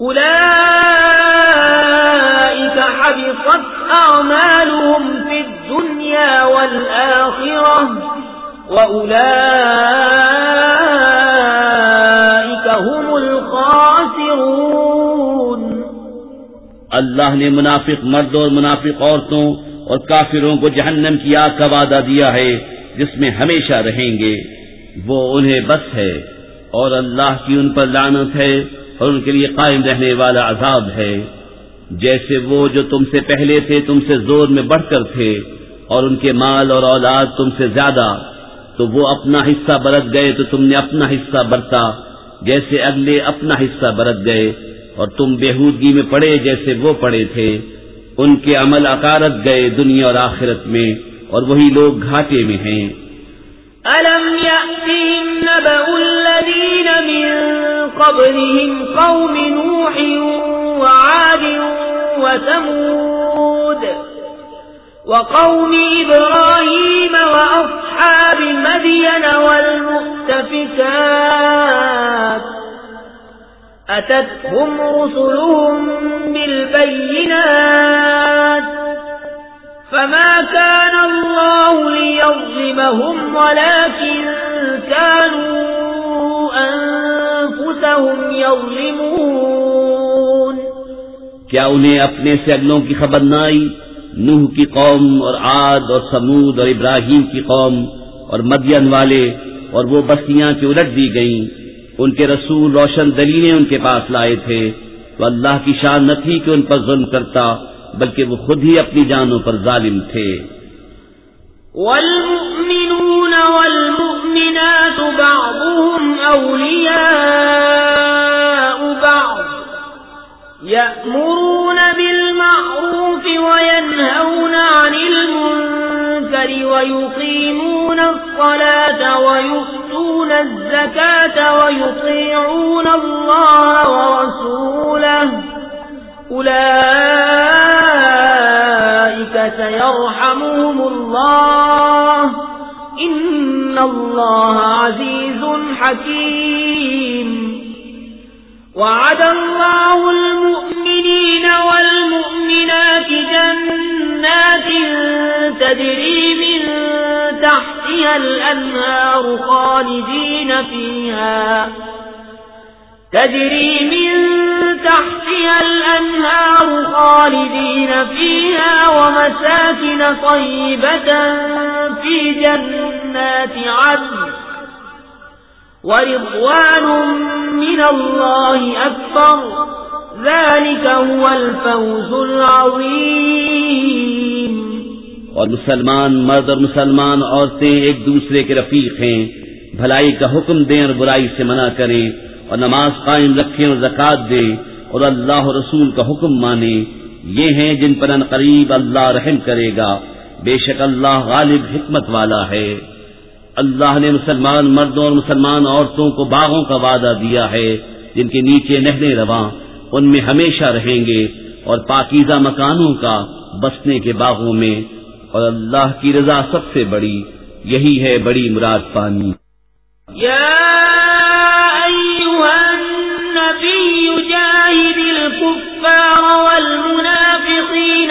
أولئك حبطت أعمالهم في الدنيا والآخرة، وأولئك هم الخاسرون. اللہ نے منافق مردوں اور منافق عورتوں اور کافروں کو جہنم کی آگ کا وعدہ دیا ہے، جس میں ہمیشہ رہیں گے۔ وہ انہیں بس ہے اور اللہ کی ان پر لعنت ہے۔ اور ان کے لیے قائم رہنے والا عذاب ہے۔ جیسے وہ جو تم سے پہلے تھے، تم سے زور میں بڑھ کر تھے اور ان کے مال اور اولاد تم سے زیادہ، تو وہ اپنا حصہ برت گئے تو تم نے اپنا حصہ برتا، جیسے اگلے اپنا حصہ برت گئے، اور تم بےحودگی میں پڑے جیسے وہ پڑے تھے۔ ان کے عمل اکارت گئے دنیا اور آخرت میں، اور وہی لوگ گھاٹے میں ہیں۔ ألم يأتهم نبأ الذين من قبلهم قوم نوح وعاد وثمود وقوم إبراهيم وأصحاب مدين والمؤتفكات أتتهم رسلهم بالبينات فما كان الله ليظلمهم ولكن كانوا أنفسهم يظلمون. کیا انہیں اپنے سے اگلوں کی خبر نہ آئی؟ نوح کی قوم اور عاد اور سمود اور ابراہیم کی قوم اور مدین والے اور وہ بستیاں کی الٹ دی گئیں۔ ان کے رسول روشن دلیلیں ان کے پاس لائے تھے۔ تو اللہ کی شان نہ تھی کہ ان پر ظلم کرتا۔ بلکہ وہ خود ہی اپنی جانوں پر ظالم تھے۔ والمؤمنون والمؤمنات حكيم. وعد الله المؤمنين والمؤمنات جنات تجري من تحتها الأنهار خالدين فيها. تجري من تحتها الأنهار خالدين فيها ومساكن طيبة في جنات عدن. ورضوان من الله أكبر. ذلك هو الفوز العظيم. اور مسلمان، مرد اور مسلمان، عورتیں ایک دوسرے کے رفیق ہیں. بھلائی کا حکم دیں اور برائی سے منع کریں. اور نماز قائم رکھیں اور زکات دیں اور اللہ رسول کا حکم مانے یہ ہیں جن پر ان قریب اللہ رحم کرے گا. بے شک اللہ غالب حکمت والا ہے. اللہ نے مسلمان مردوں اور مسلمان عورتوں کو باغوں کا وعدہ دیا ہے، جن کے نیچے نہریں رواں، ان میں ہمیشہ رہیں گے اور پاکیزہ مکانوں کا بسنے کے باغوں میں۔ اور اللہ کی رضا سب سے بڑی، یہی ہے بڑی مراد پانی۔ یا النبی جاہد الكفار والمنافقین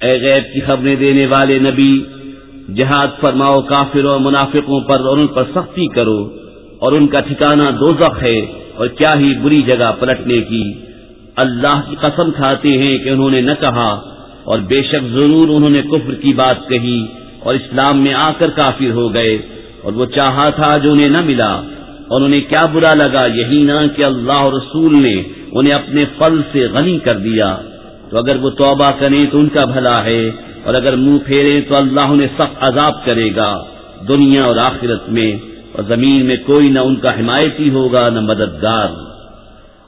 اے غیب کی خبریں دینے والے نبی، جہاد فرماؤ کافروں اور منافقوں پر اور ان پر سختی کرو، اور ان کا ٹھکانہ دوزخ ہے اور کیا ہی بری جگہ پلٹنے کی۔ اللہ کی قسم کھاتے ہیں کہ انہوں نے نہ کہا، اور بے شک ضرور انہوں نے کفر کی بات کہی، اور اسلام میں آ کر کافر ہو گئے، اور وہ چاہا تھا جو انہیں نہ ملا۔ اور انہیں کیا برا لگا، یہی نہ کہ اللہ رسول نے انہیں اپنے فل سے غنی کر دیا۔ تو اگر وہ توبہ کریں تو ان کا بھلا ہے، اور اگر منہ پھیرے تو اللہ انہیں سخت عذاب کرے گا، دنیا اور آخرت میں، اور زمین میں کوئی نہ ان کا حمایتی ہوگا، نہ مددگار۔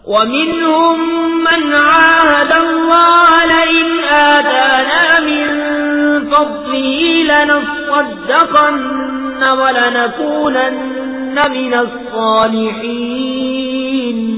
ومنهم من عاهد الله لئن آتانا من فضله لنصدقن ولنكونن من الصالحين۔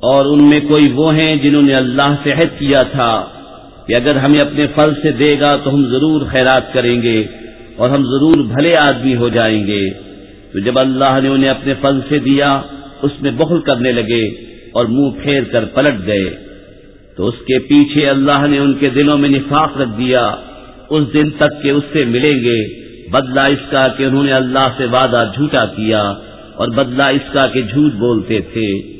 اور ان میں کوئی وہ ہیں جنہوں نے اللہ سے عہد کیا تھا کہ اگر ہمیں اپنے فل سے دے گا تو ہم ضرور خیرات کریں گے اور ہم ضرور بھلے آدمی ہو جائیں گے۔ تو جب اللہ نے انہیں اپنے فل سے دیا، اس میں بخل کرنے لگے اور منہ پھیر کر پلٹ گئے۔ تو اس کے پیچھے اللہ نے ان کے دلوں میں نفاق رکھ دیا۔ اس دن تک کہ اس سے ملیں گے۔ بدلہ اس کا کہ انہوں نے اللہ سے وعدہ جھوٹا کیا اور بدلہ اس کا کہ جھوٹ بولتے تھے۔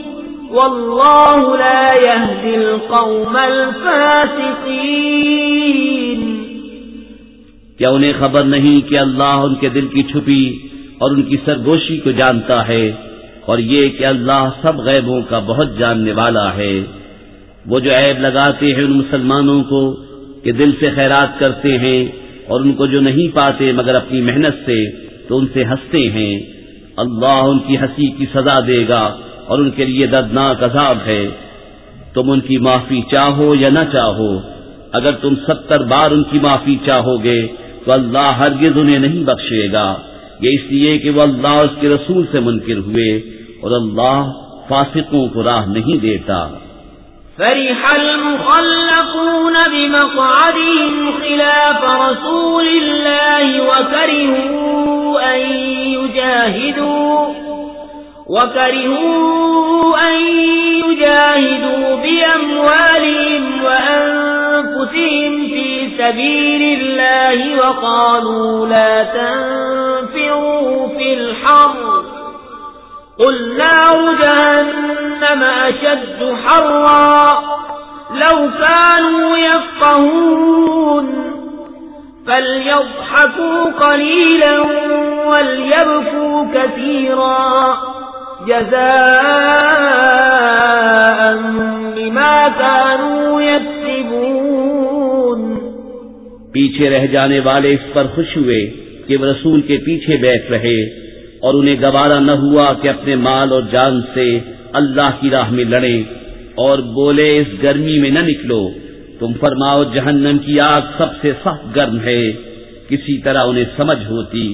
والله لا يهدي القوم الفاسقين. کیا انہیں خبر نہیں کہ اللہ ان کے دل کی چھپی اور ان کی سرگوشی کو جانتا ہے اور یہ کہ اللہ سب غیبوں کا بہت جاننے والا ہے؟ وہ جو عیب لگاتے ہیں ان مسلمانوں کو کہ دل سے خیرات کرتے ہیں اور ان کو جو نہیں پاتے مگر اپنی محنت سے تو ان سے ہنستے ہیں، اللہ ان کی ہنسی کی سزا دے گا اور ان کے لیے دردناک عذاب ہے۔ تم ان کی معافی چاہو یا نہ چاہو؟ اگر تم ستر بار ان کی معافی چاہو گے، تو اللہ ہرگز انہیں نہیں بخشے گا۔ یہ اس لیے کہ وہ اللہ اس کے رسول سے منکر ہوئے اور اللہ فاسقوں کو راہ نہیں دیتا۔ فرح المخلقون بمقعدهم خلاف رسول الله وكرهوا أن يجاهدوا۔ وكرهوا أن يجاهدوا بأموالهم وأنفسهم في سبيل الله وقالوا لا تنفروا في الحر قل نار جهنم أشد حرا لو كانوا يفقهون فليضحكوا قليلا وليبكوا كثيرا جزاء بما كانوا يكسبون۔ پیچھے رہ جانے والے اس پر خوش ہوئے کہ وہ رسول کے پیچھے بیٹھ رہے اور انہیں گوارا نہ ہوا کہ اپنے مال اور جان سے اللہ کی راہ میں لڑے اور بولے، اس گرمی میں نہ نکلو، تم فرماؤ جہنم کی آگ سب سے سخت گرم ہے، کسی طرح انہیں سمجھ ہوتی۔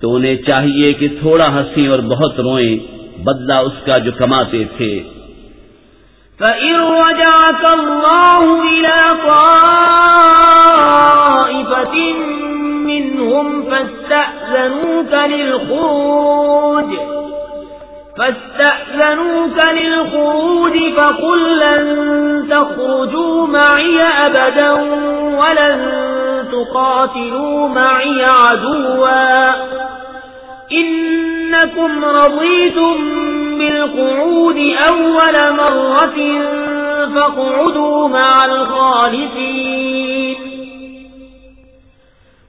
تو انہیں چاہیے کہ تھوڑا ہنسی اور بہت روئیں، بدلہ اس کا جو کماتے تھے۔ فَإِن رَجَعَكَ اللَّهُ إِلَىٰ طَائِفَةٍ منهم فاستأذنوك للخروج فاستأذنوك للخروج فقل لن تخرجوا معي أبدا ولن تقاتلوا معي عدوا۔ إنكم رضيتم بالقعود أول مرة فاقعدوا مع الخالفين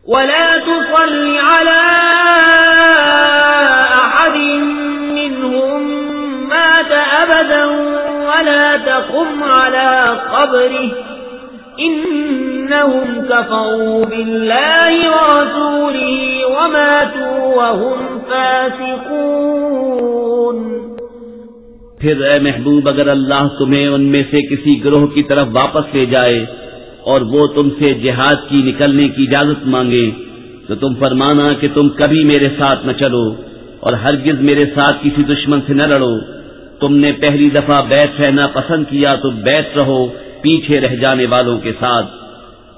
ولا تصل على أحد منهم مات أبدا ولا تقم على قبره. إنهم كفروا بالله ورسوله وماتوا وهم فاسقون۔ پھر اے محبوب، اگر اللہ تمہیں ان میں سے کسی گروہ کی طرف واپس لے جائے اور وہ تم سے جہاد کی نکلنے کی اجازت مانگے، تو تم فرمانا کہ تم کبھی میرے ساتھ نہ چلو اور ہرگز میرے ساتھ کسی دشمن سے نہ لڑو۔ تم نے پہلی دفعہ بیٹھ رہنا پسند کیا تو بیٹھ رہو پیچھے رہ جانے والوں کے ساتھ۔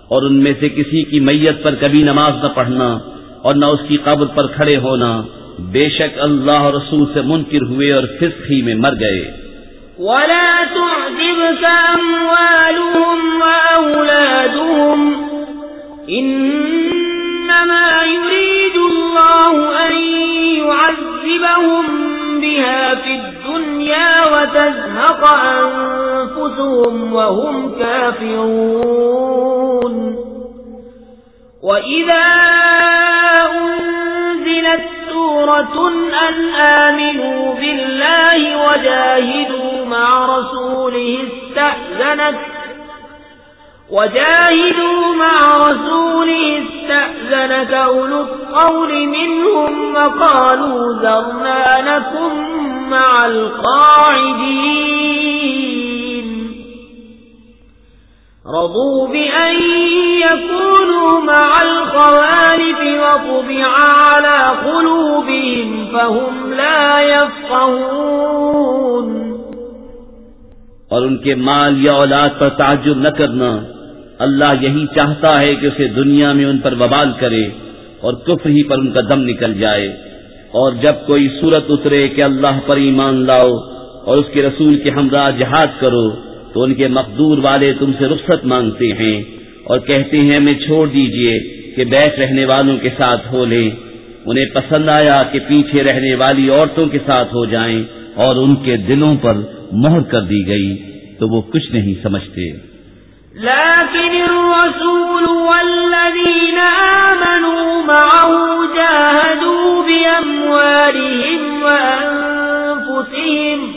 اور ان میں سے کسی کی میت پر کبھی نماز نہ پڑھنا اور نہ اس کی قبر پر کھڑے ہونا۔ بے شک اللہ اور رسول سے منکر ہوئے اور فسق ہی میں مر گئے۔ ولا تعجبك أموالهم وأولادهم إنما يريد الله أن يعذبهم بها في الدنيا وتزهق أنفسهم وهم كافرون وإذا أنزلت سورة أن آمنوا بالله وجاهدوا مع رسوله استأذنك وجاهدوا مع رسوله استأذنك أولو القول منهم وقالوا ذرنا لكم مع القاعدين رضوا بأن يكونوا مع الخوالف وطبع على قلوبهم فهم لا يفقهون. اور ان کے مال یا اولاد پر تعجب نہ کرنا، اللہ یہی چاہتا ہے کہ اسے دنیا میں ان پر ببال کرے اور کفر ہی پر ان کا دم نکل جائے۔ اور جب کوئی صورت اترے کہ اللہ پر ایمان لاؤ اور اس کے رسول کے ہمراہ جہاد کرو تو ان کے مقدور والے تم سے رخصت مانگتے ہیں اور کہتے ہیں، ہمیں چھوڑ دیجیے کہ بیٹھ رہنے والوں کے ساتھ ہو لیں۔ انہیں پسند آیا کہ پیچھے رہنے والی عورتوں کے ساتھ ہو جائیں اور ان کے دلوں پر مہر کر دی گئی، تو وہ کچھ نہیں سمجھتے۔ لكن الرسول والذين آمنوا معه جاهدوا بأموالهم وأنفسهم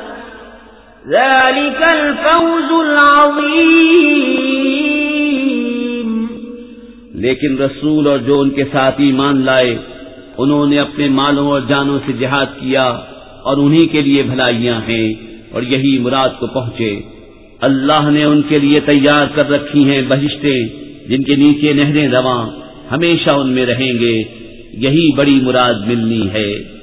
ذلك الفوز العظيم. لیکن رسول اور جو ان کے ساتھ ایمان لائے، انہوں نے اپنے مالوں اور جانوں سے جہاد کیا اور انہی کے لیے بھلائیاں ہیں اور یہی مراد کو پہنچے۔ اللہ نے ان کے لیے تیار کر رکھی ہیں بہشتیں، جن کے نیچے نہریں رواں، ہمیشہ ان میں رہیں گے۔ یہی بڑی مراد ملنی ہے۔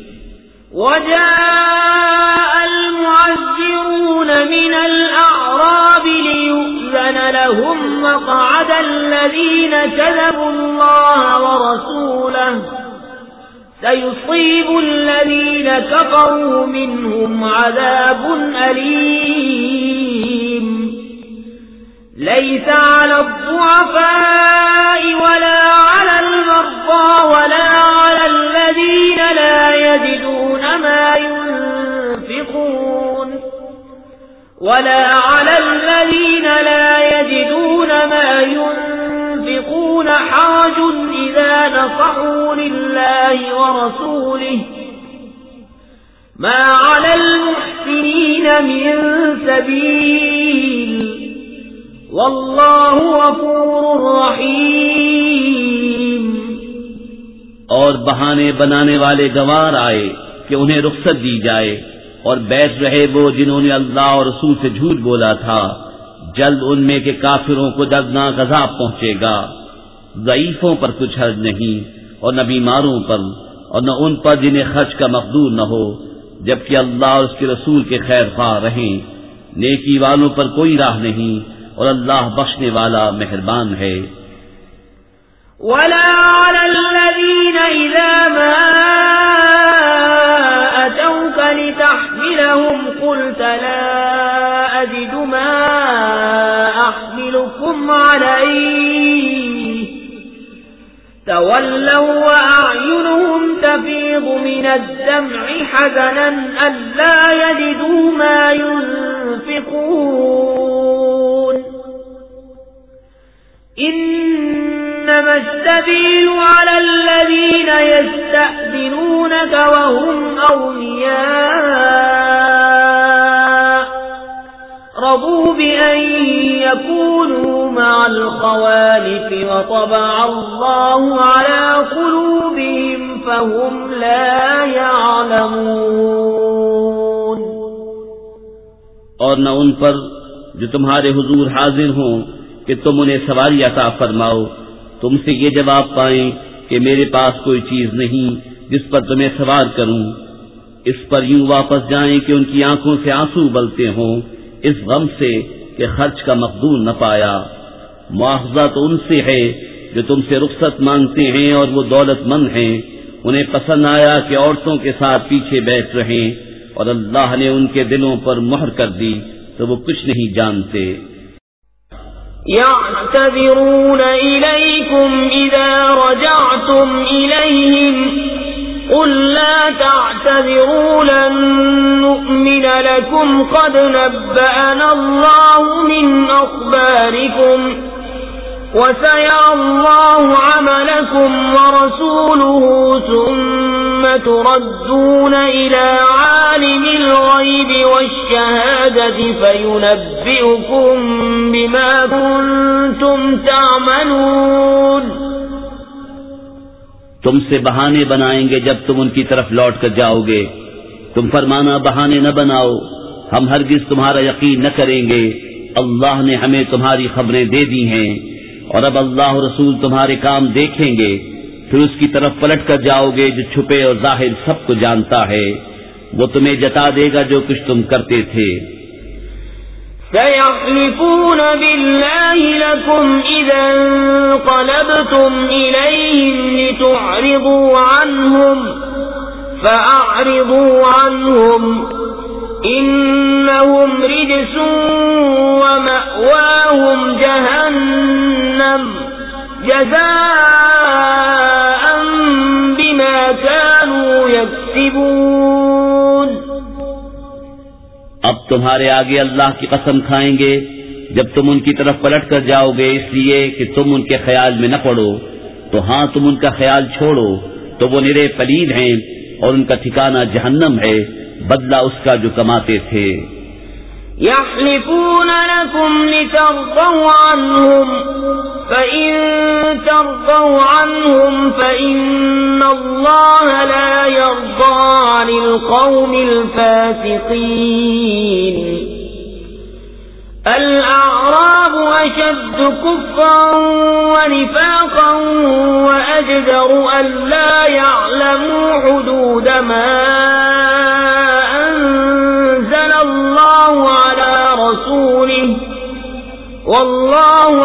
وجاء المعذرون من الأعراب ليؤذن لهم مقعد الذين كذبوا الله ورسوله. سيصيب الذين كفروا منهم عذاب أليم. ليس على الضعفاء ولا على المرضى ولا على الذين لا يجدون ما ينفقون ولا على الذين لا يجدون ما ينفقون حاج إذا نصحوا لله ورسوله ما على المحسنين من سبيل والله غفور رحيم اور بہانے بنانے والے گوار آئے کہ انہیں رخصت دی جائے، اور بیٹھ رہے وہ جنہوں نے اللہ اور رسول سے جھوٹ بولا تھا، جلد ان میں کے کافروں کو دردناک عذاب پہنچے گا۔ ضعیفوں پر کچھ حرج نہیں، اور نہ بیماروں پر، اور نہ ان پر جنہیں خرچ کا مقدور نہ ہو، جبکہ اللہ اور اس کے رسول کے خیر خواہ رہیں۔ نیکی والوں پر کوئی راہ نہیں اور اللہ بخشنے والا مہربان ہے۔ ولا على الذين إذا ما أتوك لتحملهم قلت لا أجد ما أحملكم عليه تولوا وأعينهم تفيض من الدمع حزنا ألا يجدوا ما ينفقون إنما السبيل على الذين يستأذنونك وهم أولياء رضوا بأن يكونوا مع الخوالف وطبع الله على قلوبهم فهم لا يعلمون. اور نہ ان پر جو تمہارے حضور حاضر ہوں کہ تم انہیں سواری عطا فرماؤ۔ تم سے یہ جواب پائیں کہ میرے پاس کوئی چیز نہیں جس پر تمہیں سوار کروں۔ اس پر یوں واپس جائیں کہ ان کی آنکھوں سے آنسو بلتے ہوں۔ اس غم سے کہ خرچ کا مقدور نہ پایا۔ معاوضہ تو ان سے ہے جو تم سے رخصت مانگتے ہیں اور وہ دولت مند ہیں۔ انہیں پسند آیا کہ عورتوں کے ساتھ پیچھے بیٹھ رہیں اور اللہ نے ان کے دلوں پر مہر کر دی تو وہ کچھ نہیں جانتے۔ يعتذرون إليكم إذا رجعتم إليهم قل لا تعتذروا، لن نؤمن لكم قد نبأنا الله من أخباركم وسيرى الله عملكم ورسوله ثم تردون إلى عالم الغيب والشهادة فينبئكم بما كنتم تعملون تم سے بہانے بنائیں گے جب تم ان کی طرف لوٹ کر جاؤ گے۔ تم فرمانا بہانے نہ بناؤ۔ ہم ہرگز تمہارا یقین نہ کریں گے۔ اللہ نے ہمیں تمہاری خبریں دے دی ہیں اور اب اللہ رسول تمہارے کام دیکھیں گے۔ پھر اس کی طرف پلٹ کر جاؤ گے جو چھپے اور ظاہر سب کو جانتا ہے۔ وہ تمہیں جتا دے گا جو کچھ تم کرتے تھے۔ سيحلفون بالله لكم إذا انقلبتم إليهم لتعرضوا عنهم فأعرضوا عنهم إنهم رجس ومأواهم جهنم جزاء بما كانوا يكسبون. اب تمہارے آگے اللہ کی قسم کھائیں گے جب تم ان کی طرف پلٹ کر جاؤ گے اس لیے کہ تم ان کے خیال میں نہ پڑو تو ہاں تم ان کا خیال چھوڑو تو وہ نرے پلید ہیں اور ان کا ٹھکانہ جہنم ہے بدلہ اس کا جو کماتے تھے۔ يحلفون لكم لترضوا عنهم فإن ترضوا عنهم فإن الله لا يرضى عن القوم الفاسقين الأعراب أشد كفا ونفاقا وأجدر أن لا يعلموا حدود ما أنزل الله على رسوله والله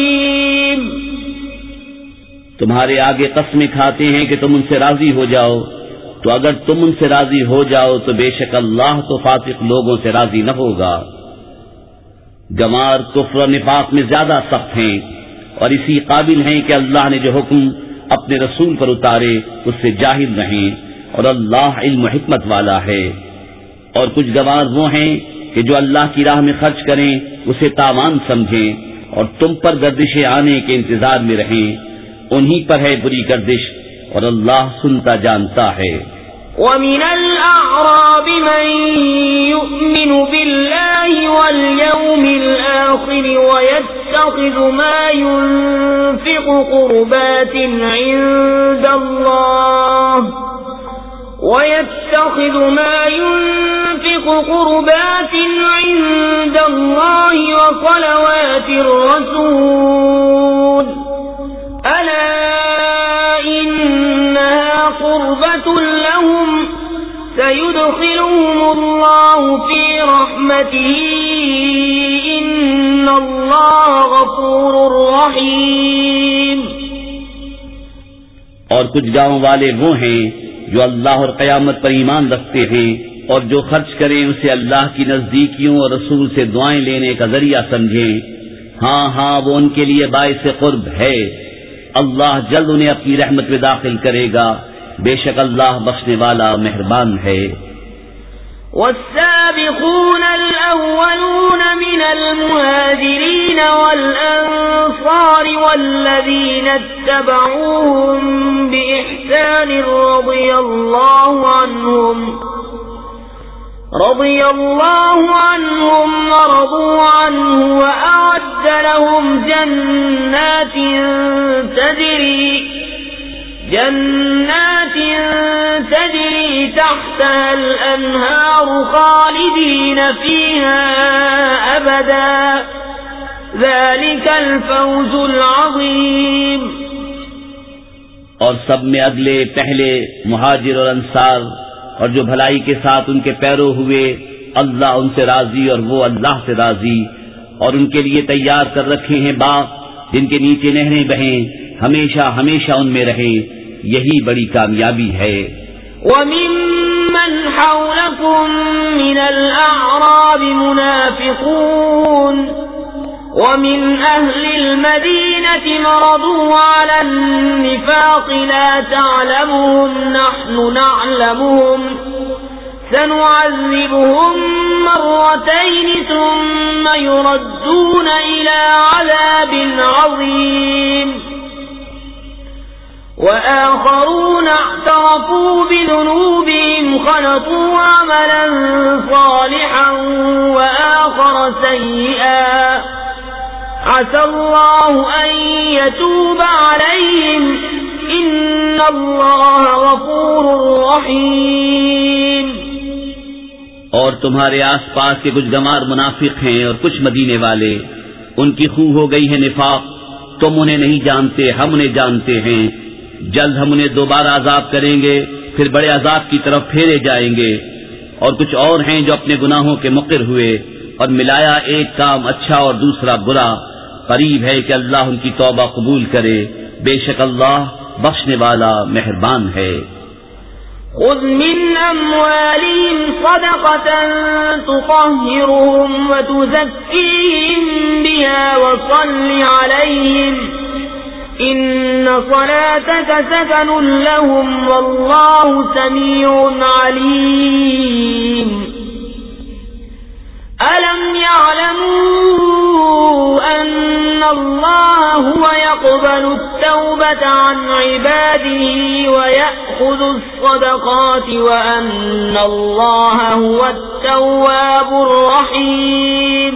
تمہارے آگے قسمیں کھاتے ہیں کہ تم ان سے راضی ہو جاؤ۔ تو اگر تم ان سے راضی ہو جاؤ تو بے شک اللہ تو فاطق لوگوں سے راضی نہ ہوگا۔ گمار کفر و نفاق میں زیادہ سخت ہیں اور اسی قابل ہیں کہ اللہ نے جو حکم اپنے رسول پر اتارے، اس سے جاہل رہیں اور اللہ علم و حکمت والا ہے۔ اور کچھ گوار وہ ہیں کہ جو اللہ کی راہ میں خرچ کریں، اسے تاوان سمجھیں اور تم پر گردشیں آنے کے انتظار میں رہیں۔ انہی پر ہے بری گردش اور اللہ سنتا جانتا ہے۔ ومن الأعراب من يؤمن بالله واليوم الآخر ويتخذ ما ينفق قربات عند الله ويتخذ ما ينفق قربات عند الله وصلوات الرسول الله في رحمته، إن الله غفور رحيم. اور کچھ گاؤں والے وہ ہیں جو اللہ اور قیامت پر ایمان رکھتے ہیں اور جو خرچ کریں اسے اللہ کی نزدیکیوں اور رسول سے دعائیں لینے کا ذریعہ سمجھیں۔ ہاں ہاں وہ ان کے لیے باعث قرب ہے۔ اللہ جلد انہیں اپنی رحمت میں داخل کرے گا۔ بے شک اللہ بخشنے والا مہربان ہے۔ والسابقون الأولون من المهاجرين والأنصار والذين اتبعوهم بإحسان رضي الله عنهم، رضي الله عنهم ورضوا عنه وأعد لهم جنات تجري جنات تجري تحتها الأنهار خالدين فيها أبدا. ذلك الفوز العظيم. اور سب میں اگلے، پہلے مہاجر اور انصار اور جو بھلائی کے ساتھ ان کے پیرو ہوئے، اللہ ان سے راضی اور وہ اللہ سے راضی اور ان کے لیے تیار کر رکھے ہیں باغ، جن کے نیچے نہریں بہیں، ہمیشہ ہمیشہ ان میں رہیں۔ یہی بڑی کامیابی ہے۔ وممن حولكم من الأعراب منافقون۔ ومن أهل المدينة مرضوا على النفاق لا تعلمهم نحن نعلمهم۔ سنعذبهم مرتين ثم يردون إلى عذاب عظيم۔ وآخرون اعترفوا بذنوبهم خلطوا عملا صالحا وآخر سيئا. عسى الله أن يتوب عليهم. إن الله غفور رحيم. اور تمہارے آس پاس کے کچھ گمار منافق ہیں اور کچھ مدینے والے، ان کی خوہ ہو گئی ہے نفاق، تم انہیں نہیں جانتے، ہم انہیں جانتے ہیں۔ جلد ہم انہیں دوبارہ عذاب کریں گے، پھر بڑے عذاب کی طرف پھیرے جائیں گے۔ اور کچھ اور ہیں جو اپنے گناہوں کے مقر ہوئے، اور ملایا ایک کام اچھا اور دوسرا برا۔ قریب ہے کہ اللہ ان کی توبہ قبول کرے۔ بے شک اللہ بخشنے والا مہربان ہے۔ خذ من أموالهم صدقة تطهرهم وتزكيهم بها وصل عليهم إن صلاتك سكن لهم والله سميع عليم ألم يعلموا أن الله هو يقبل التوبة عن عباده ويأخذ الصدقات وأن الله هو التواب الرحيم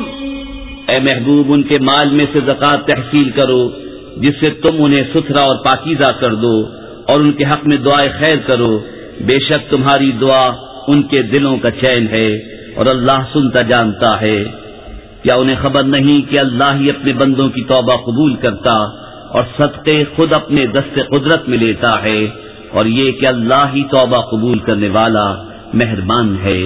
اے محبوب، ان کے مال میں سے زکات تحصیل کرو۔ جس سے تم انہیں ستھرا اور پاکیزہ کر دو اور ان کے حق میں دعائیں خیر کرو، بے شک تمہاری دعا ان کے دلوں کا چین ہے اور اللہ سنتا جانتا ہے۔ کیا انہیں خبر نہیں کہ اللہ ہی اپنے بندوں کی توبہ قبول کرتا اور صدقے خود اپنے دست قدرت میں لیتا ہے اور یہ کہ اللہ ہی توبہ قبول کرنے والا مہربان ہے۔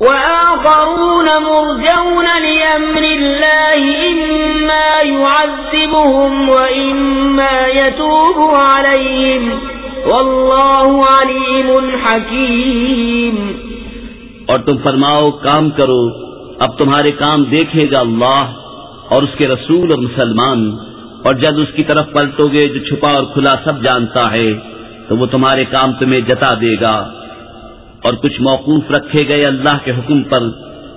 وآخرون مرجون لأمر الله إما يعذبهم وإما يتوب عليهم. والله عليم حكيم. اور تم فرماؤ، کام کرو، اب تمہارے کام دیکھے گا اللہ اور اس کے رسول اور مسلمان، اور جب اس کی طرف پلٹو گے جو چھپا اور کھلا سب جانتا ہے، تو وہ تمہارے کام تمہیں جتا دے گا۔ اور کچھ موقوف رکھے گئے اللہ کے حکم پر،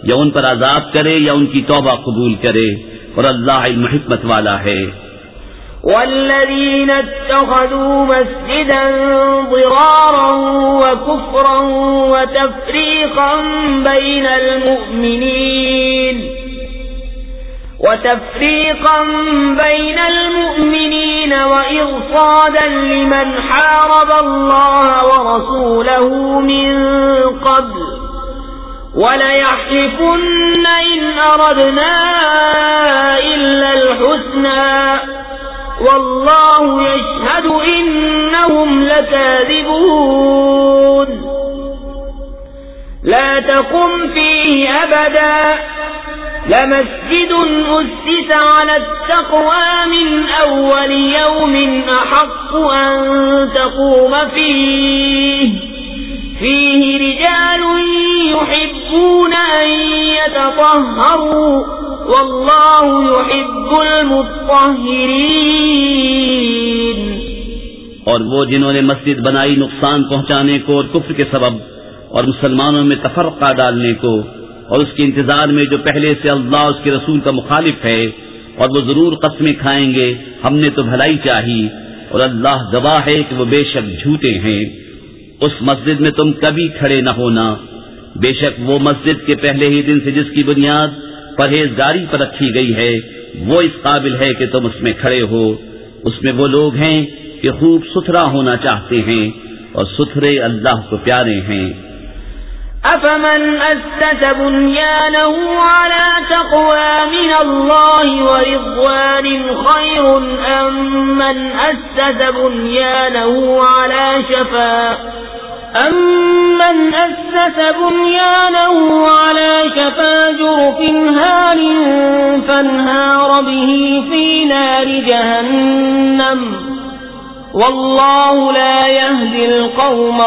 یا ان پر عذاب کرے یا ان کی توبہ قبول کرے، اور اللہ علم حکمت والا ہے۔ والذين اتخذوا مسجدا ضرارا وكفرا وتفريقا بين المؤمنين وتفريقا بين المؤمنين وإرصادا لمن حارب الله ورسوله من قبل وليحلفن إن أردنا إلا الحسنى والله يشهد إنهم لكاذبون لا تقم فيه أبداً لمسجد أسس على التقوى من أول يوم أحق أن تقوم فيه. فيه رجال يحبون أن يتطهروا، والله يحب المطهرين. اور وہ جنہوں نے مسجد بنائی نقصان پہنچانے کو اور کفر کے سبب اور مسلمانوں میں تفرقہ ڈالنے کو اور اس کے انتظار میں جو پہلے سے اللہ اس کے رسول کا مخالف ہے اور وہ ضرور قسمیں کھائیں گے، ہم نے تو بھلائی چاہی اور اللہ گواہ ہے کہ وہ بے شک جھوٹے ہیں۔ اس مسجد میں تم کبھی کھڑے نہ ہونا۔ بے شک وہ مسجد کے پہلے ہی دن سے جس کی بنیاد پرہیزگاری پر رکھی گئی ہے، وہ اس قابل ہے کہ تم اس میں کھڑے ہو۔ اس میں وہ لوگ ہیں کہ خوب ستھرا ہونا چاہتے ہیں اور ستھرے اللہ کو پیارے ہیں۔ أفمن أسس بنيانه على تقوى من الله ورضوان خير أم من أسس بنيانه على شفا أم من أسس بنيانه على شفا جرف هار فانهار به في نار جهنم والله لا يهدي القوم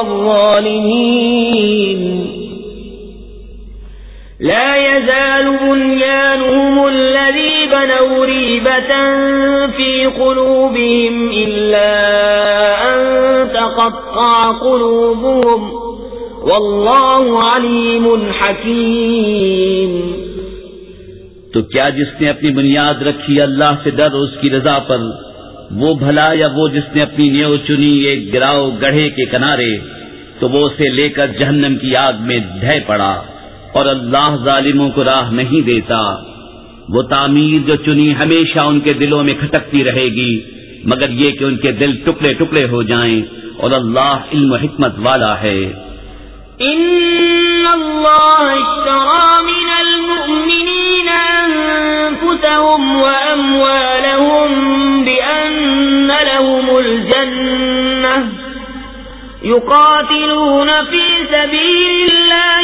الظالمين لا يزال بنيانهم الذي بنوا ريبة في قلوبهم إلا أن تقطع قلوبهم. والله عليم حكيم. تو کیا جس نے اپنی بنیاد رکھی اللہ سے ڈر اس کی رضا پر، وہ بھلا یا وہ جس نے اپنی نیو چنی ایک گراؤ گڑھے کے کنارے، تو وہ اسے لے کر جہنم کی آگ میں ڈھے پڑا۔ اور اللہ ظالموں کو راہ نہیں دیتا۔ وہ تعمیر جو چنی ہمیشہ ان کے دلوں میں کھٹکتی رہے گی، مگر یہ کہ ان کے دل ٹکڑے ٹکڑے ہو جائیں اور اللہ علم و حکمت والا ہے۔ ان اللہ اشترى من المؤمنین انفسهم واموالهم بان لهم الجنة يقاتلون في سبيل الله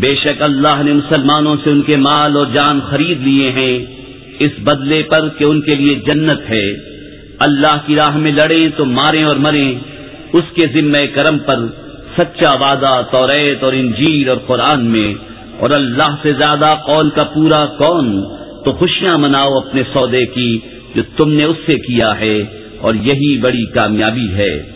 بے شک اللہ نے مسلمانوں سے ان کے مال اور جان خرید لیے ہیں۔ اس بدلے پر کہ ان کے لیے جنت ہے۔ اللہ کی راہ میں لڑیں تو ماریں اور مریں۔ اس کے ذمہ کرم پر سچا وعدہ، توریت اور انجیر اور قرآن میں۔ اور اللہ سے زیادہ قول کا پورا کون؟ تو خوشیاں مناؤ اپنے سودے کی جو تم نے اس سے کیا ہے۔ اور یہی بڑی کامیابی ہے۔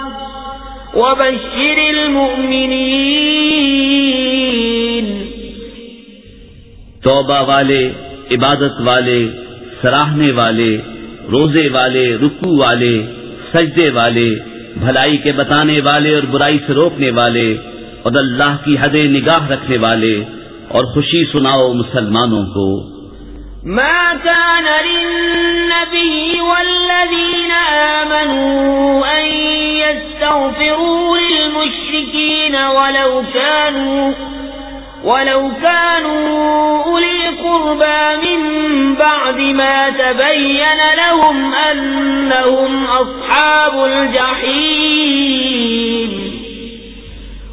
وبشر المؤمنين. توبہ والے، عبادت والے، سراہنے والے، روزے والے رکو والے، سجدے والے، بھلائی کے بتانے والے اور برائی سے روکنے والے، اور اللہ کی حد نگاہ رکھنے والے، اور خوشی سناؤ مسلمانوں کو۔ ما كان للنبي والذين آمنوا أن يستغفروا للمشركين ولو كانوا ولو كانوا أولي قربى من بعد ما تبين لهم أنهم أصحاب الجحيم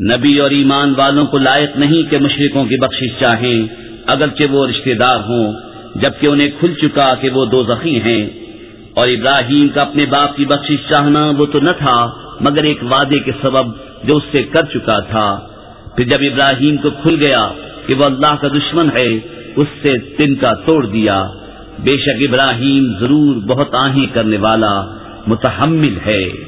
نبی اور ایمان والوں کو لائق نہیں کہ مشرقوں کی بخشش چاہیں، اگرچہ وہ رشتہ دار ہوں، جبکہ انہیں کھل چکا کہ وہ دو زخی ہیں۔ اور ابراہیم کا اپنے باپ کی بخشش چاہنا وہ تو نہ تھا، مگر ایک وعدے کے سبب جو اس سے کر چکا تھا۔ پھر جب ابراہیم کو کھل گیا کہ وہ اللہ کا دشمن ہے، اس سے تن کا توڑ دیا۔ بے شک ابراہیم ضرور بہت آہیں کرنے والا متحمل ہے۔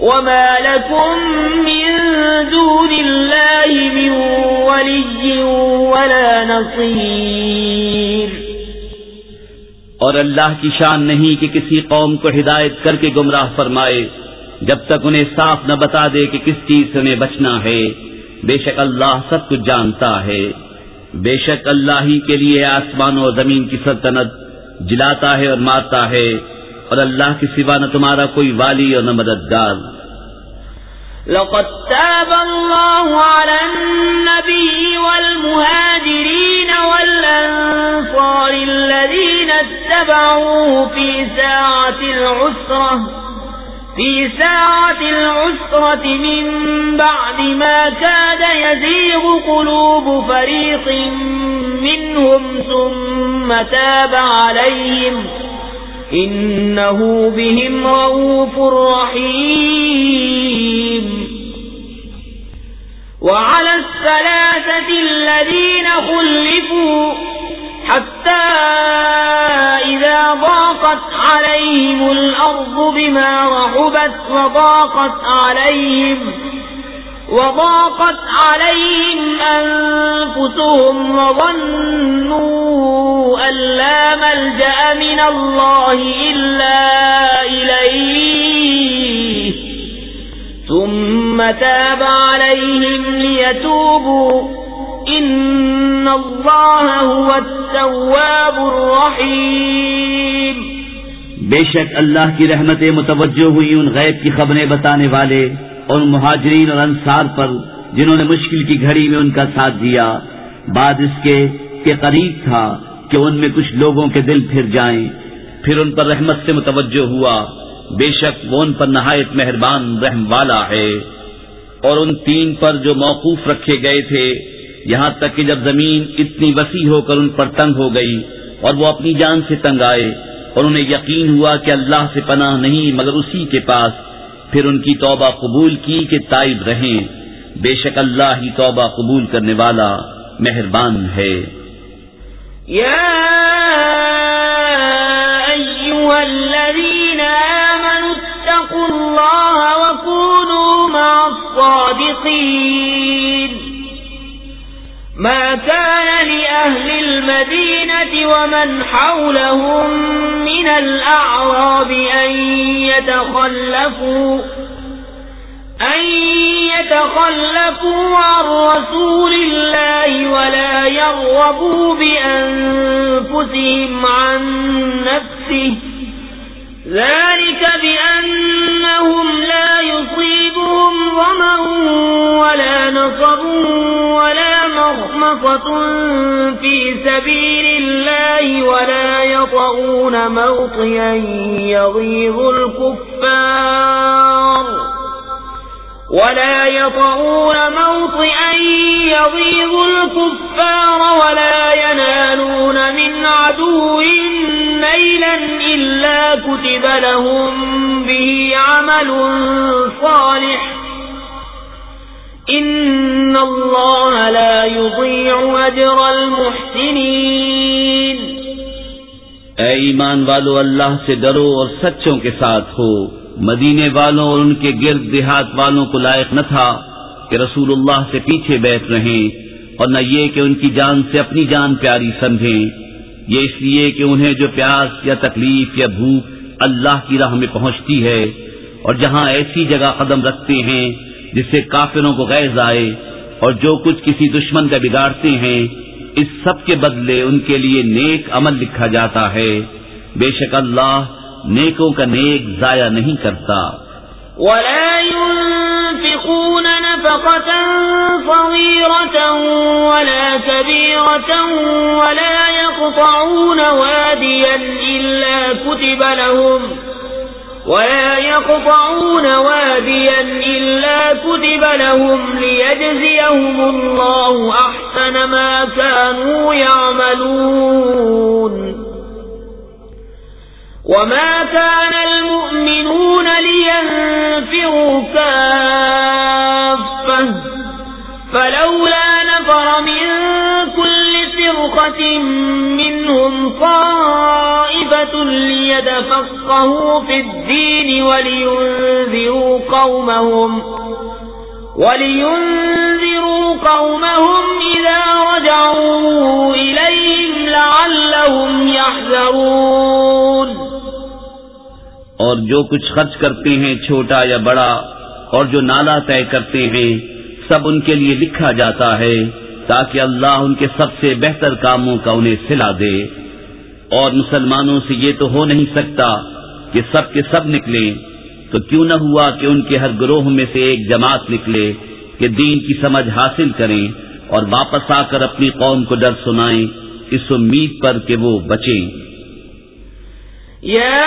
وما لكم من دون الله من ولي ولا نصير اور اللہ کی شان نہیں کہ کسی قوم کو ہدایت کر کے گمراہ فرمائے، جب تک انہیں صاف نہ بتا دے کہ کس چیز سے انہیں بچنا ہے۔ بے شک اللہ سب کچھ جانتا ہے۔ بے شک اللہ ہی کے لیے آسمان و زمین کی سلطنت جلاتا ہے اور مارتا ہے۔ اور اللہ کے سوا نہ تمہارا کوئی والی اور نہ مددگار۔ لقد تاب الله على النبي والمهاجرين والأنصار الذين اتبعوه في ساعة العسرة، في ساعة العسرة من بعد ما كاد يزيغ قلوب فريق منهم ثم تاب عليهم۔ إنه بهم رؤوف رحيم. وعلى الثلاثة الذين خلفوا حتى إذا ضاقت عليهم الأرض بما رحبت وضاقت عليهم وضاقت عليهم أنفسهم وظنوا أن لا ملجأ من الله إلا إليه. ثم تاب عليهم ليتوبوا. إن الله هو التواب الرحيم. بے شک اللہ کی رحمتیں متوجہ ہوئی ان غیب کی خبریں بتانے والے اور مہاجرین اور انصار پر جنہوں نے مشکل کی گھڑی میں ان کا ساتھ دیا۔ بعد اس کے کہ قریب تھا کہ ان میں کچھ لوگوں کے دل پھر جائیں۔ پھر ان پر رحمت سے متوجہ ہوا۔ بے شک وہ ان پر نہایت مہربان رحم والا ہے۔ اور ان تین پر جو موقوف رکھے گئے تھے، یہاں تک کہ جب زمین اتنی وسیع ہو کر ان پر تنگ ہو گئی اور وہ اپنی جان سے تنگ آئے اور انہیں یقین ہوا کہ اللہ سے پناہ نہیں مگر اسی کے پاس پھر ان کی توبہ قبول کی کہ تائب رہیں۔ بے شک اللہ ہی توبہ قبول کرنے والا مہربان ہے۔ یا أيها الذین آمنوا اتقوا اللہ وکونوا مع الصادقین۔ ما كان لأهل المدينة ومن حولهم من الأعراب أن يتخلفوا أن يتخلفوا عن رسول الله ولا يرغبوا بأنفسهم عن نفسه ذلك بأنهم لا يصيبهم ظمأ ولا نصب ولا مغمصة في سبيل الله ولا يطعون موطيا يغيظ الكفار ولا يطعون موطئا يغيظ الكفار ولا ينالون من عدو نيلا إلا كتب لهم به عمل صالح إن الله لا يضيع أجر المحسنين اے ایمان والو، اللہ سے ڈرو اور سچوں کے ساتھ ہو۔ مدینے والوں اور ان کے گرد دیہات والوں کو لائق نہ تھا کہ رسول اللہ سے پیچھے بیٹھ رہیں اور نہ یہ کہ ان کی جان سے اپنی جان پیاری سمجھیں۔ یہ اس لیے کہ انہیں جو پیاس یا تکلیف یا بھوک اللہ کی راہ میں پہنچتی ہے اور جہاں ایسی جگہ قدم رکھتے ہیں جس سے کافروں کو غیظ آئے اور جو کچھ کسی دشمن کا بگاڑتے ہیں، اس سب کے بدلے ان کے لیے نیک عمل لکھا جاتا ہے۔ بے شک اللہ نیکوں کا نیک ضائع نہیں کرتا۔ ولا ينفقون نفقة صغيرة ولا كبيرة ولا يقطعون واديا إلا كتب لهم ولا يقطعون واديا إلا كتب لهم ليجزيهم الله أحسن ما كانوا يعملون. وما كان المؤمنون لينفروا كافة فلولا نفر من فرقة منهم طائفة ليتفقهوا في الدين ولينذروا قومهم ولينذروا قومهم إذا رجعوا إليهم لعلهم يحذرون اور جو کچھ خرچ کرتے ہیں چھوٹا یا بڑا اور جو نالا طے کرتے ہیں، سب ان کے لیے لکھا جاتا ہے۔ تاکہ اللہ ان کے سب سے بہتر کاموں کا انہیں سلا دے۔ اور مسلمانوں سے یہ تو ہو نہیں سکتا کہ سب کے سب نکلیں۔ تو کیوں نہ ہوا کہ ان کے ہر گروہ میں سے ایک جماعت نکلے کہ دین کی سمجھ حاصل کریں اور واپس آ کر اپنی قوم کو ڈر سنائیں اس امید پر کہ وہ بچیں۔ یا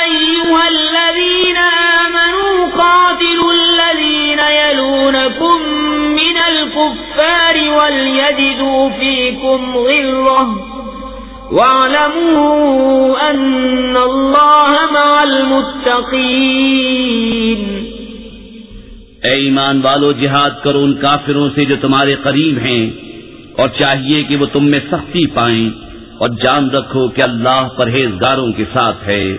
ایوہا الذین آمنوا قاتلوا الذین یلونکم الكفار وليجدوا فيكم غلظة واعلموا أن الله مع المتقين. اے ایمان والو، جہاد کرو ان کافروں سے جو تمہارے قریب ہیں، اور چاہیے کہ وہ تم میں سختی پائیں، اور جان رکھو کہ اللہ پرہیزگاروں کے ساتھ ہے۔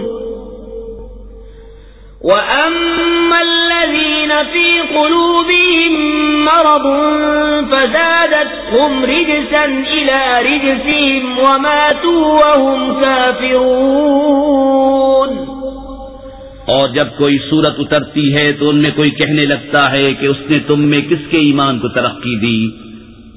وَأَمَّا الَّذِينَ فِي قُلُوبِهِم مَّرَضٌ فَزَادَتْهُمْ رِجْسًا إِلَى رِجْسِهِمْ وَمَاتُوا وَهُمْ كَافِرُونَ اور جب کوئی صورت اترتی ہے تو ان میں کوئی کہنے لگتا ہے کہ اس نے تم میں کس کے ایمان کو ترقی دی؟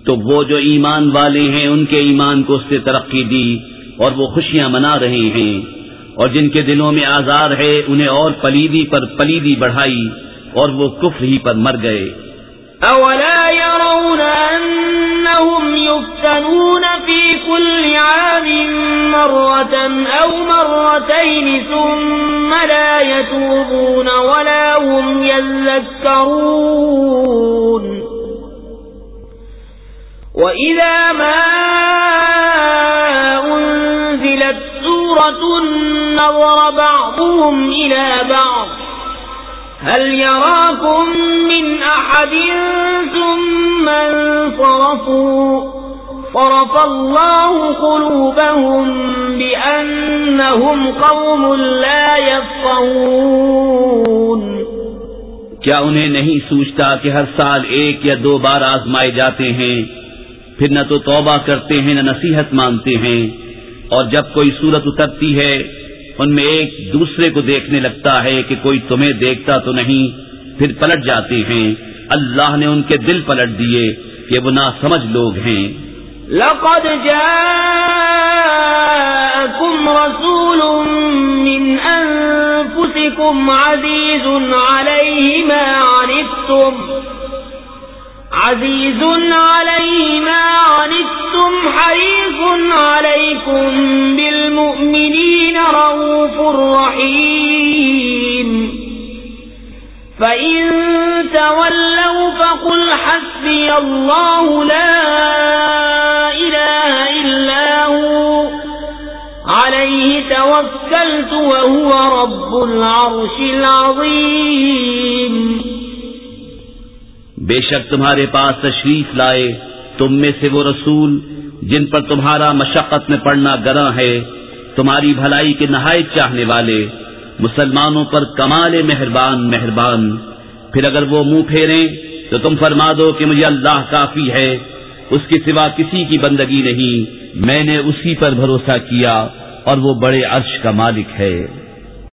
تو وہ جو ایمان والے ہیں، ان کے ایمان کو اس نے ترقی دی اور وہ خوشیاں منا رہے ہیں۔ اور جن کے دلوں میں آزار ہے، انہیں اور پلیدی پر پلیدی بڑھائی اور وہ کفر ہی پر مر گئے۔ اولا يرون انهم يفتنون في كل عام مرة او مرتين ثم لا يتوبون ولا هم يذكرون. وإذا ما أنزلت سورة نظر بعضهم إلى بعض. هل يراكم من أحد ثم انصرفوا؟ صرف الله قلوبهم بأنهم قوم لا يفقهون. کیا انہیں نہیں سوچتا کہ ہر سال ایک یا دو بار آزمائے جاتے ہیں؟ پھر نہ تو توبہ کرتے ہیں، نہ نصیحت مانتے ہیں۔ اور جب کوئی صورت اترتی ہے ان میں ایک دوسرے کو دیکھنے لگتا ہے کہ کوئی تمہیں دیکھتا تو نہیں، پھر پلٹ جاتے ہیں۔ اللہ نے ان کے دل پلٹ دیے کہ وہ نہ سمجھ لوگ ہیں۔ لقد جاءكم رسول من أنفسكم عزيز عليه ما عنتم۔ عزيز عليه ما عنتم حريص عليكم بالمؤمنين روف رحيم. فإن تولوا فقل حسبي الله لا إله إلا هو. عليه توكلت وهو رب العرش العظيم. بے شک تمہارے پاس تشریف لائے، تم میں سے وہ رسول جن پر تمہارا مشقت میں پڑنا گراں ہے، تمہاری بھلائی کے نہایت چاہنے والے۔ مسلمانوں پر کمال مہربان مہربان۔ پھر اگر وہ منہ پھیریں، تو تم فرما دو کہ مجھے اللہ کافی ہے، اس کے سوا کسی کی بندگی نہیں۔ میں نے اسی پر بھروسہ کیا اور وہ بڑے عرش کا مالک ہے۔